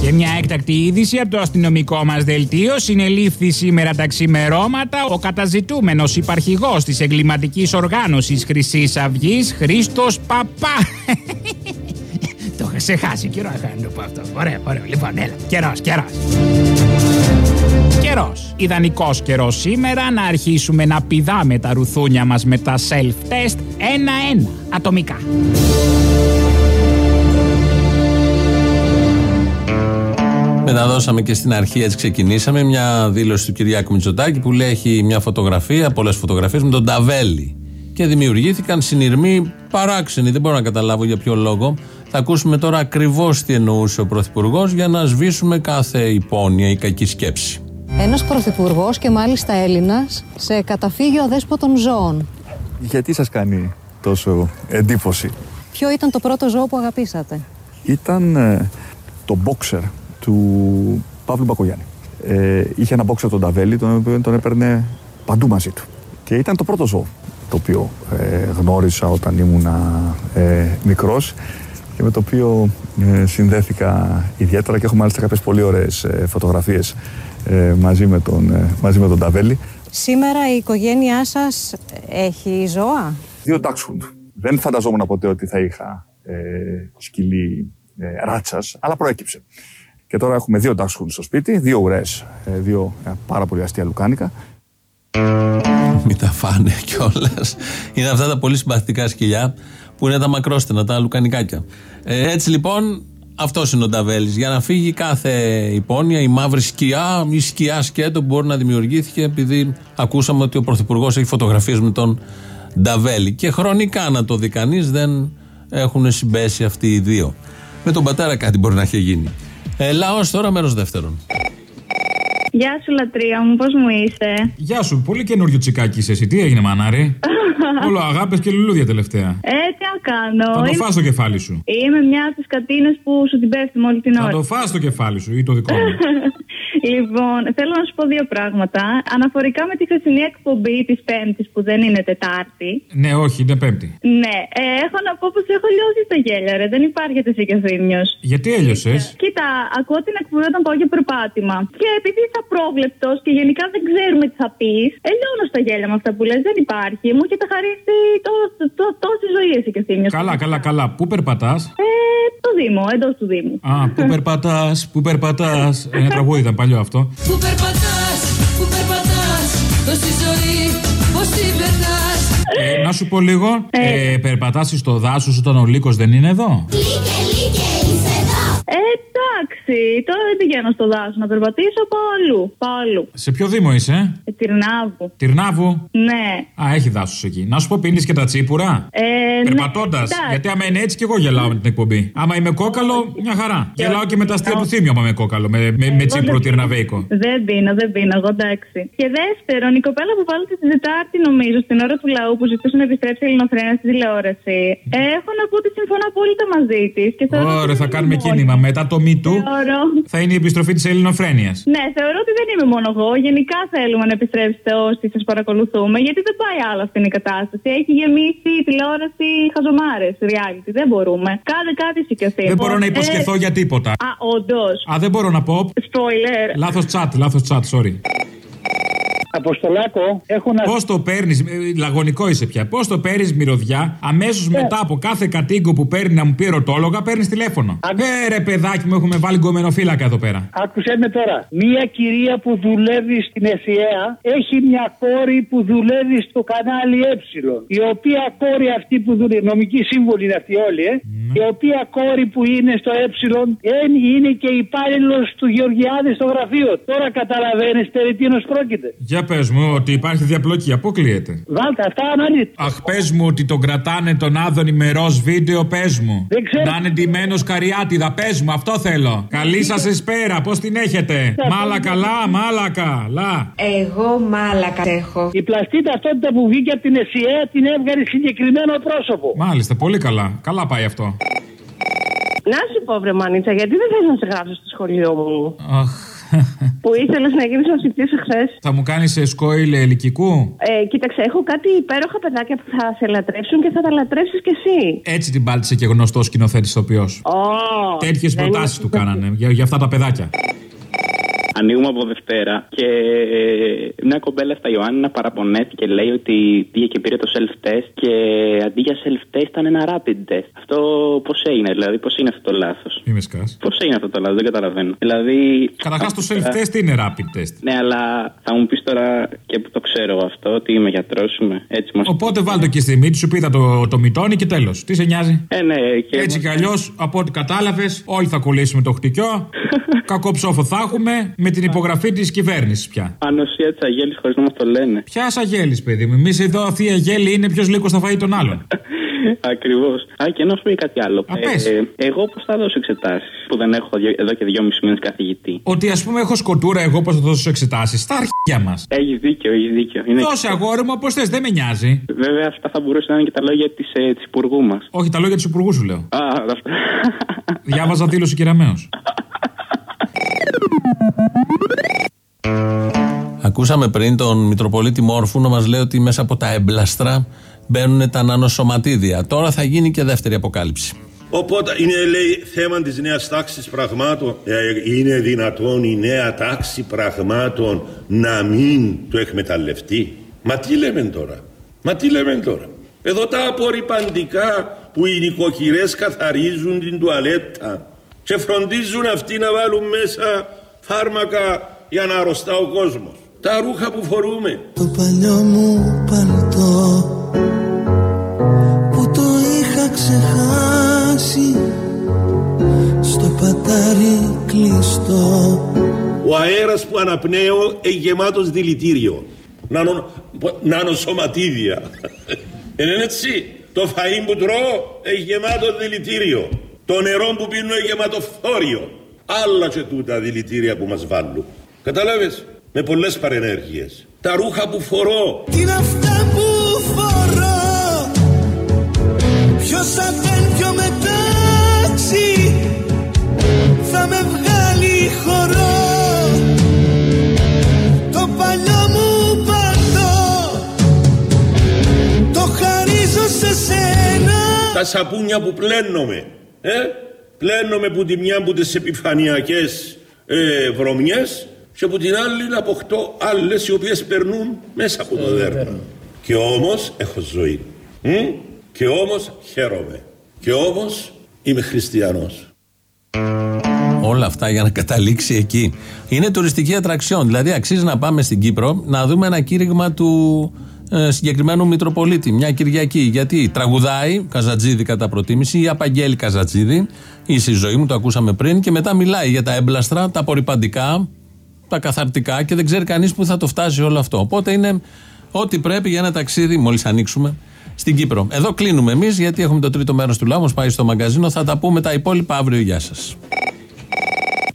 Και μια έκτακτη είδηση από το αστυνομικό μας δελτίο συνελήφθη σήμερα τα ξημερώματα ο καταζητούμενος υπαρχηγός της εγκληματικής οργάνωσης Χρυσής Αυγής, Χρήστος Παπά. το είχα σε χάσει καιρό είχα να το πω αυτό. Ωραίο, ωραίο. Λοιπόν, έλα. Καιρός, καιρός. Καιρός. Ιδανικός καιρός σήμερα να αρχίσουμε να πηδάμε τα ρουθούνια μας με τα self-test ένα-ένα, ατομικά. Μεταδώσαμε και στην αρχή, έτσι ξεκινήσαμε, μια δήλωση του Κυριάκου Μητσοτάκη που λέει έχει μια φωτογραφία, πολλές φωτογραφίες με τον Ταβέλη. Και δημιουργήθηκαν συνειρμοί παράξενοι, δεν μπορώ να καταλάβω για ποιο λόγο. Θα ακούσουμε τώρα ακριβώς τι εννοούσε ο Πρωθυπουργός για να σβήσουμε κάθε υπόνοια ή κακή σκέψη. Ένας πρωθυπουργός και μάλιστα Έλληνας σε καταφύγιο αδέσποτων ζώων. Γιατί σας κάνει τόσο εντύπωση; Ποιο ήταν το πρώτο ζώο που αγαπήσατε; Ήταν ε, το boxer του Παύλου Μπακογιάννη. Ε, είχε ένα boxer τον Ταβέλη, τον οποίο τον έπαιρνε παντού μαζί του. Και ήταν το πρώτο ζώο το οποίο ε, γνώρισα όταν ήμουνα ε, μικρός και με το οποίο ε, συνδέθηκα ιδιαίτερα και έχω μάλιστα κάποιες πολύ ωραίες ε, φωτογραφίες ε, μαζί, με τον, ε, μαζί με τον Ταβέλη. Σήμερα η οικογένειά σας έχει ζώα; Δύο dachshund. Δεν φανταζόμουν ποτέ ότι θα είχα ε, σκυλί ε, ράτσας, αλλά προέκυψε. Και τώρα έχουμε δύο dachshund στο σπίτι, δύο ουρές, ε, δύο ε, πάρα πολύ αστεία λουκάνικα. Μην τα φάνε κιόλας. Είναι αυτά τα πολύ συμπαθητικά σκυλιά που είναι τα μακρόστενα, τα λουκανικάκια. Ε, έτσι λοιπόν, αυτός είναι ο Νταβέλης. Για να φύγει κάθε υπόνοια, η μαύρη σκιά, η σκιά σκέτο που μπορεί να δημιουργήθηκε επειδή ακούσαμε ότι ο Πρωθυπουργός έχει φωτογραφίες με τον Νταβέλη. Και χρονικά να το δει κανείς, δεν έχουν συμπέσει αυτοί οι δύο. Με τον πατέρα κάτι μπορεί να έχει γίνει. Ε, Λαός τώρα, μέρος δεύτερον. Γεια σου, λατρεία μου, πώς μου είσαι; Γεια σου, πολύ καινούριο τσικάκι είσαι εσύ. Τι έγινε, μανάρι; Όλο αγάπες και λουλούδια τελευταία. Ε, τι να κάνω. Θα το Είμαι- φας το κεφάλι σου. Είμαι μια από τις κατίνες που σου την πέφτει όλη την Θα ώρα. το φας το κεφάλι σου ή το δικό μου. Λοιπόν, θέλω να σου πω δύο πράγματα. Αναφορικά με τη χθεσινή εκπομπή της Πέμπτης που δεν είναι Τετάρτη. Ναι, όχι, είναι Πέμπτη. Ναι, ε, έχω να πω πως έχω λιώσει τα γέλια, ρε. Δεν υπάρχει εσύ και θύμιο. Γιατί έλειωσες; Κοίτα, ακούω την εκπομπή όταν πάω για περπάτημα. Και επειδή είσαι απρόβλεπτος και γενικά δεν ξέρουμε τι θα πεις, ελιώνω στα γέλια με αυτά που λες. Δεν υπάρχει. Μου και τα χαρίσει το, το, το, τόση ζωή εσύ και θύμιο. Καλά, καλά, καλά. Πού περπατάς; Ε, το Δήμο, εντός του Δήμου. Α, πού περπατάς, πού περπατάς. Ένα τραγούδι ήταν παλιό αυτό. Πού περπατάς, πού περπατάς Τόση ζωή πως την περνάς Ε, να σου πω λίγο. Ε, περπατάς στο δάσος όταν ο λύκος δεν είναι εδώ; Ε, εντάξει, τώρα δεν πηγαίνω στο δάσο να περπατήσω, πάω αλλού. Πάω αλλού. Σε ποιο Δήμο είσαι, Ε, Τυρνάβου. Τυρνάβου; Ναι. Α, έχει δάσος εκεί. Να σου πω, πίνεις και τα τσίπουρα; Ε, Περπατώντας. ναι, εντάξει. γιατί άμα είναι έτσι και εγώ γελάω με την εκπομπή. Άμα είμαι κόκαλο, μια χαρά. Γελάω και με τα αστεία του θύμιου άμα είμαι κόκαλο. Με, με, με τσίπουρο τυρναβέικο. Δεν πίνω, δεν πίνω, εγώ εντάξει. Και δεύτερον, η κοπέλα που βάλετε την Τετάρτη, νομίζω, στην ώρα του λαού που ζητούσε να επιστρέψει η Ελληνοφρένα στη τηλεόραση. Έχω να πω ότι συμφωνώ απόλυτα μαζί της. Ωραία, θα κάνουμε κίνημα. Μετά το Me Too Θεωρώ. θα είναι η επιστροφή της ελληνοφρένειας. Ναι, θεωρώ ότι δεν είμαι μόνο εγώ. Γενικά θέλουμε να επιστρέψετε όσοι σας παρακολουθούμε, γιατί δεν πάει άλλο αυτή είναι η κατάσταση. Έχει γεμίσει η τηλεόραση χαζομάρες, reality. Δεν μπορούμε. Κάντε κάτι συγκεκριμένο. Δεν μπορώ να υποσχεθώ για τίποτα. Α, όντως. Α, δεν μπορώ να πω. Spoiler. Λάθος chat, λάθος chat, sorry. Αποστολάκο, έχω να. Πώς το παίρνεις, λαγωνικό είσαι πια. Πώς το παίρνεις μυρωδιά, αμέσως μετά από κάθε κατοίκο που παίρνει να μου πει ερωτόλογα, παίρνεις τηλέφωνο. Ε, ρε παιδάκι μου, έχουμε βάλει γκομενοφύλακα εδώ πέρα. Άκουσε με τώρα. Μία κυρία που δουλεύει στην ΕΣΥΑ έχει μια κόρη που δουλεύει στο κανάλι Ε. Η οποία κόρη αυτή που δουλεύει, νομική σύμβολη είναι αυτή όλοι, ε. Η οποία κόρη που είναι στο Ε εν είναι και υπάλληλος του Γεωργιάδη στο γραφείο. Τώρα καταλαβαίνεις περί τίνος πρόκειται. Για πες μου ότι υπάρχει διαπλοκή, αποκλείεται. Βάλτε αυτά αναλύτε. Αχ, πες μου ότι τον κρατάνε τον Άδωνη με ροζ βίντεο, πες μου. Δεν ξέρω. Να είναι ντυμένος καριάτιδα, πες μου, αυτό θέλω. Καλή σας εσπέρα, πώς την έχετε; Μάλακα, λα, μάλακα, λα. Εγώ μάλακα έχω. Η πλαστή ταυτότητα που βγήκε από την ΕΣΥΑ την έβγαλε συγκεκριμένο πρόσωπο. Μάλιστα, πολύ καλά. Καλά πάει αυτό. Να σου πω, βρε Μανίτσα, γιατί δεν θες να σε γράψω στο σχολείο μου; Αχ. που ήθελες να γίνεις μαθητής εχθές. Θα μου κάνεις σκόιλ ελικικού. Ε, κοίταξε, έχω κάτι υπέροχα παιδάκια που θα σε λατρέψουν και θα τα λατρέψεις κι εσύ. Έτσι την πάλτισε και γνωστός σκηνοθέτης ηθοποιός. Oh, Τέτοιες προτάσεις του κάνανε για, για αυτά τα παιδάκια. Ανοίγουμε από Δευτέρα και ε, μια κομπέλα στα Ιωάννη παραπονέθηκε και λέει ότι πήγε και πήρε το self-test και αντί για self-test ήταν ένα rapid test. Αυτό πώς έγινε, δηλαδή, πώς είναι αυτό το λάθος; Είμαι σκάς. Πώς είναι αυτό το λάθος, δεν καταλαβαίνω. Δηλαδή. Καταρχάς το self-test είναι rapid test. Ναι, αλλά θα μου πεις τώρα και που το ξέρω αυτό, ότι είμαι γιατρός, είμαι έτσι μα. Οπότε βάλτε το και στη μύτη σου, πήδα το, το μητόνι και τέλος. Τι σε νοιάζει; Ε, ναι, και Έτσι κι αλλιώς, από ό,τι κατάλαβες, όλοι θα κολλήσουμε το χτυκιό. Κακό ψόφο θα έχουμε με την υπογραφή της κυβέρνησης πια. Ανοσία τη Αγέλη χωρίς να μας το λένε. Ποια Αγέλη, παιδί μου. Εμείς εδώ αυτή η Αγέλη είναι ποιος λίγο θα φάει τον άλλον. Ακριβώς. Α, και να σου πει κάτι άλλο. Ε, εγώ πώς θα δώσω εξετάσεις που δεν έχω δυο- εδώ και δυόμιση μήνες καθηγητή; Ότι ας πούμε έχω σκοτούρα εγώ πώς θα δώσω εξετάσεις; Στα αρχεία μας. Έχει δίκιο, έχει δίκιο. Είναι... Δώσε αγόρι μου όπως θες, δεν με νοιάζει. Βέβαια, αυτά θα μπορούσαν να είναι και τα λόγια της ε, της υπουργού μας. Όχι, τα λόγια του υπουργού σου λέω. Α, αυτά. Διάβαζα δήλωση κυραμαίο. Ακούσαμε πριν τον Μητροπολίτη Μόρφου να μας λέει ότι μέσα από τα εμπλαστρά μπαίνουν τα νανοσωματίδια. Τώρα θα γίνει και δεύτερη αποκάλυψη. Οπότε είναι λέει θέμα της νέας τάξης πραγμάτων. Ε, είναι δυνατόν η νέα τάξη πραγμάτων να μην το εκμεταλλευτεί; Μα τι λέμε τώρα; Μα τι λέμε τώρα; Εδώ τα απορριπαντικά που οι νοικοκυρές καθαρίζουν την τουαλέτα και φροντίζουν αυτοί να βάλουν μέσα φάρμακα για να αρρωστά ο κόσμος. Τα ρούχα που φορούμε. Το παλιό μου παλτό που το είχα ξεχάσει στο πατάρι κλειστό Ο αέρας που αναπνέω είναι γεμάτος δηλητήριο. Νανο, νανοσωματίδια. Είναι έτσι. Το φαΐ που τρώω έχει γεμάτο δηλητήριο. Το νερό που πίνουν είναι γεμάτο φθόριο. Άλλα και τούτα δηλητήρια που μας βάλουν. Καταλάβες; Με πολλές παρενέργειες. Τα ρούχα που φορώ. Τι είναι αυτά που φορώ. Ποιος θα φέρει πιο μετάξι; Θα με βγάλει χορό. Το παλιό μου παθό! το χαρίζω σε σένα. Τα σαπούνια που πλένομαι ε; Πλένομαι που τη μια από τις επιφανειακές ε, βρωμιές και που την άλλη να αποκτώ άλλες οι οποίες περνούν μέσα από το δέρμα. Και όμως έχω ζωή. Μ; Και όμως χαίρομαι. Και όμως είμαι χριστιανός. Όλα αυτά για να καταλήξει εκεί. Είναι τουριστική ατραξιόν. Δηλαδή, αξίζει να πάμε στην Κύπρο να δούμε ένα κήρυγμα του ε, συγκεκριμένου Μητροπολίτη. Μια Κυριακή. Γιατί τραγουδάει Καζατζίδη κατά προτίμηση ή Απαγγέλη Καζατζίδη. Είσαι η ζωή μου, το ακούσαμε πριν. Και μετά μιλάει για τα έμπλαστρα, τα απορριπαντικά, τα καθαρτικά και δεν ξέρει κανείς που θα το φτάσει όλο αυτό. Οπότε είναι ό,τι πρέπει για ένα ταξίδι, μόλις ανοίξουμε, στην Κύπρο. Εδώ κλείνουμε εμείς, γιατί έχουμε το τρίτο μέρος του λαού, πάει στο μαγκαζίνο. Θα τα πούμε τα υπόλοιπα αύριο. Γεια σας.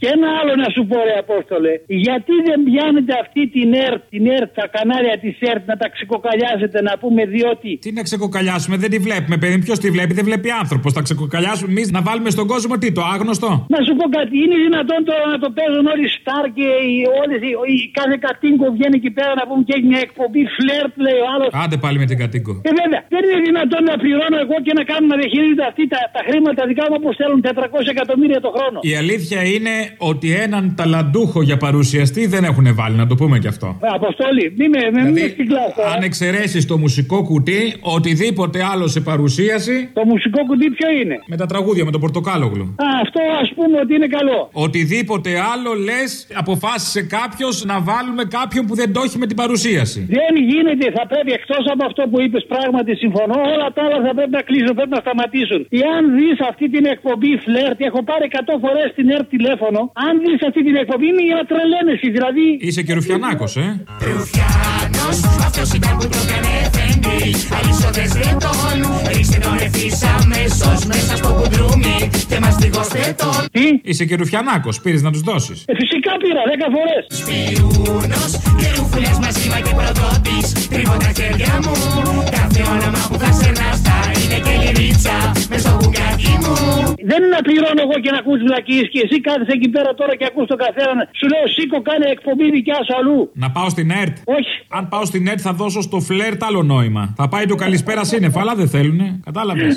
Και ένα άλλο να σου πω, ρε Απόστολε. Γιατί δεν πιάνετε αυτή την ΕΡΤ, την ΕΡΤ, τα κανάλια της ΕΡΤ να τα ξεκοκαλιάζετε να πούμε, διότι. Τι να ξεκοκαλιάσουμε, δεν τη βλέπουμε, παιδί. Ποιος τη βλέπει, δεν βλέπει άνθρωπος. Τα ξεκοκαλιάσουμε εμείς να βάλουμε στον κόσμο τι, το άγνωστο. Να σου πω κάτι, είναι δυνατόν τώρα να το παίζουν όλοι οι Σταρ και οι, όλες, οι, οι, κάθε κατοίκο βγαίνει εκεί πέρα να πούμε και έχει μια εκπομπή φλερτ, λέει ο άλλος. Άντε πάλι με την κατοίκο. Ε, βέβαια, δεν είναι δυνατόν να πληρώνω εγώ και να κάνουν να διαχειρίζονται αυτοί τα, τα χρήματα δικά μου όπως θέλουν 400 εκατομμύρια το χρόνο. Η αλήθεια είναι ότι έναν ταλαντούχο για παρουσιαστή δεν έχουν βάλει, να το πούμε και αυτό. Ε, Αποστόλη, μην με, με, Δηλαδή, με στην κλάση. τώρα. Αν εξαιρέσεις το μουσικό κουτί, οτιδήποτε άλλο σε παρουσίαση. Το μουσικό κουτί ποιο είναι; Με τα τραγούδια, με τον Πορτοκάλογλου. Α, αυτό ας πούμε ότι είναι καλό. Οτιδήποτε άλλο λες, αποφάσισε κάποιος να βάλουμε κάποιον που δεν το έχει με την παρουσίαση. Δεν γίνεται, θα πρέπει εκτός από αυτό που είπες, πράγματι συμφωνώ, όλα τα άλλα θα πρέπει να κλείσουν, πρέπει να σταματήσουν. Εάν δεις αυτή την εκπομπή φλερτ, έχω πάρει 100 φορές την ΕΡΤ τηλέφωνο, αν δεις αυτή την εκπομπή είναι για να τρελαίνεσαι, δηλαδή. Είσαι και ρουφιανάκος, ε. Ρουφιάνος, αυτός ήταν που το έκανε εφέντη Αλυσόδες δεν τον, ρίξτε τον ευθύς αμέσως Μέσα στο κουντρούμι και μας πληγώστε τον Τι; Είσαι και ρουφιανάκος, πήρες να τους δώσεις. Ε, φυσικά πήρα 10 φορές. Σπιούνος και ρουφουλές μαζίμα και προδότης Τρίβω τα χέρια μου, κάθε όνομα που θα σερνάς θα είναι και λυρίτσα Μες στο μπουκάκι μου Δεν είναι να πληρώνω εγώ και να ακούς βλακίες και εσύ κάθεσαι εκεί πέρα τώρα και ακούς τον καθένα. Σου λέω σήκω κάνε εκπομπή δικιά σου αλλού. Να πάω στην ΕΡΤ; Όχι. Αν πάω στην ΕΡΤ θα δώσω στο φλερτ άλλο νόημα. Θα πάει το καλησπέρα σύννεφα, αλλά δεν θέλουνε. Κατάλαβες.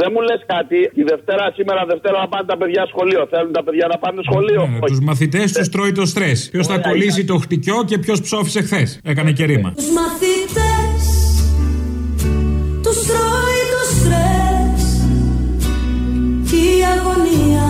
Δεν μου λες κάτι. Τη Δευτέρα, σήμερα Δευτέρα, να πάνε τα παιδιά σχολείο. Θέλουν τα παιδιά να πάνε σχολείο; Τους μαθητές τους τρώει το στρες. Ποιος θα κολλήσει το χτυκιό και ποιος ψόφισε χθες. Έκανε και ρήμα. Τους μαθητές η αγωνία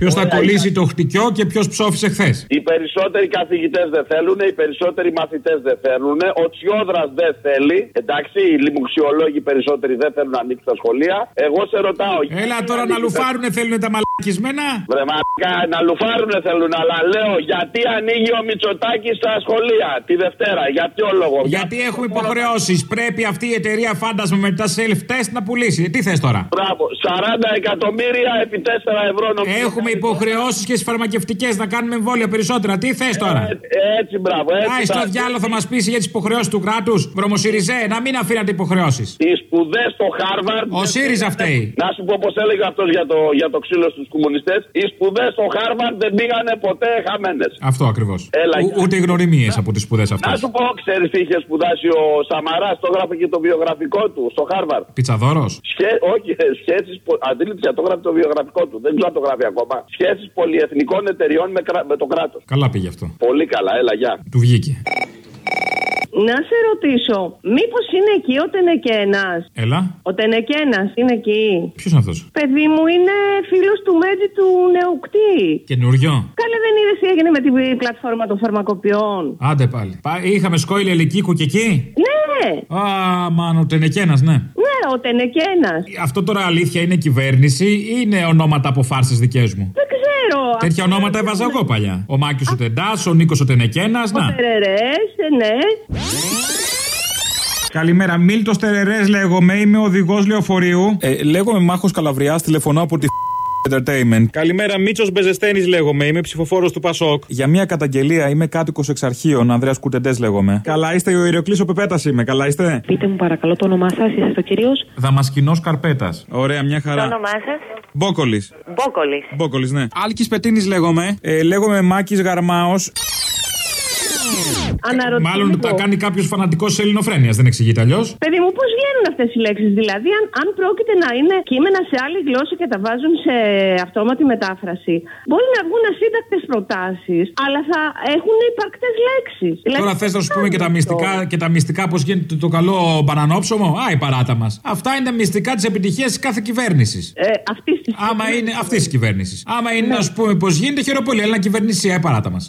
Ποιος θα κολλήσει το χτυκιό και ποιος ψόφισε χθες; Οι περισσότεροι καθηγητές δεν θέλουν, οι περισσότεροι μαθητές δεν θέλουν. Ο Τσιόδρας δεν θέλει. Εντάξει, οι λιμουξιολόγοι περισσότεροι δεν θέλουν να ανοίξουν τα σχολεία. Εγώ σε ρωτάω. Έλα τώρα να λουφάρουνε θέλουν τα μαλακισμένα; Βρε μαλάκα, να λουφάρουνε θέλουν, αλλά λέω γιατί ανοίγει ο Μητσοτάκης στα σχολεία τη Δευτέρα, για ποιο λόγο; Γιατί έχουμε υποχρεώσεις. Πρέπει αυτή η εταιρεία φάντασμα με τα self-test να πουλήσει. Τι θες τώρα; Μπράβο, 40 εκατομμύρια επί 4 ευρώ νομίζω. Έχουμε υποχρεώσεις και στις φαρμακευτικές να κάνουμε εμβόλια περισσότερα. Τι θες τώρα; Έτσι, μπράβο. Έτσι, Άι στο μπράβο. διάλογο θα μας πει για τις υποχρεώσεις του κράτους. Βρωμοσυριζέ, να μην αφήνατε υποχρεώσεις. Οι σπουδές στο Χάρβαρντ. Ο ΣΥΡΙΖΑ φταίει. Να σου πω πώς έλεγε αυτός για το, για το ξύλο στους κομμουνιστές. Οι σπουδές στο Χάρβαρντ δεν πήγανε ποτέ χαμένες. Αυτό ακριβώς. Έλα, Ούτε οι γνωριμίες από τις σπουδές αυτές. Να σου πω, ξέρεις τι είχε σπουδάσει ο Σαμαράς, το έγραφε και το βιογραφικό του στο Χάρβαρντ. Πιτσαδόρος. Σχέ... Όχι, σχέσεις. Αντίληψη, το έγραφε το βιογραφικό του. Δεν ξέρω αν το γράφει ακόμα. Σχέσεις πολυεθνικών εταιριών με, κρα... με το κράτος. Καλά πήγε αυτό. Πολύ καλά, έλα, γεια. Του βγήκε. Να σε ρωτήσω, μήπως είναι εκεί ο Τενεκένας; Έλα. Ο Τενεκένας είναι εκεί. Ποιος είναι αυτός; Παιδί μου είναι φίλος του Μέτζη του Νεοκτή. Καινούριο. Καλέ δεν είδες τι έγινε με την πλατφόρμα των φαρμακοποιών. Άντε πάλι. Πα- Είχαμε σκόιλ ελικίκου και εκεί; Ναι, Α, μάνο, τενεκένας, ναι. ναι, ο Τενεκένας. Αυτό τώρα αλήθεια είναι κυβέρνηση ή είναι ονόματα από φάρσες δικές μου; Δεν ξέρω. Τέτοια ονόματα έβαζα εγώ παλιά. Ο Μάκης ο Τεντάς, ο Νίκος ο Τενεκένας. Ο Να. Τερερές, ναι. Καλημέρα, Μίλτος Τερερές λέγομαι, είμαι οδηγός λεωφορείου. Ε, λέγομαι Μάχος Καλαβριάς, τηλεφωνώ από τη Entertainment. Καλημέρα, Μίτσος Μπεζεστένης λέγομαι, είμαι ψηφοφόρος του Πασόκ. Για μια καταγγελία είμαι κάτοικος εξ αρχείων, Ανδρέας Κουτεντές λέγομαι. Καλά είστε, ο Ιεροκλή ο Πεπέτας είμαι, καλά είστε; Πείτε μου παρακαλώ το όνομά σας, είστε το κυρίω. Δαμασκινό Καρπέτας. Ωραία, μια Το χαρά. όνομά σας; Μπόκολης. Μπόκολης. Μπόκολης, ναι. Άλκης Πετίνης λέγομαι. Ε, λέγομαι Μάκης Γαρμάος. Αναρωτιέμαι Μάλλον τα εγώ. κάνει κάποιος φανατικός ελληνοφρένειας, δεν εξηγείται αλλιώς. Παιδί μου, πώς βγαίνουν αυτές οι λέξεις; Δηλαδή, αν, αν πρόκειται να είναι κείμενα σε άλλη γλώσσα και τα βάζουν σε αυτόματη μετάφραση, μπορεί να βγουν ασύντακτες προτάσεις, αλλά θα έχουν υπαρκτές λέξεις. Τώρα θες να σου πούμε και τα μυστικά, και τα μυστικά πώς γίνεται το καλό μπανανόψωμο; Α, η παράτα μας. Αυτά είναι τα μυστικά της επιτυχίας τη κάθε κυβέρνησης. Ε, αυτής της Άμα είναι αυτής της κυβέρνησης. Άμα είναι να σου πούμε πώς γίνεται, χαίρομαι πολύ. Αλλά να κυβερνήσει η παράτα μας.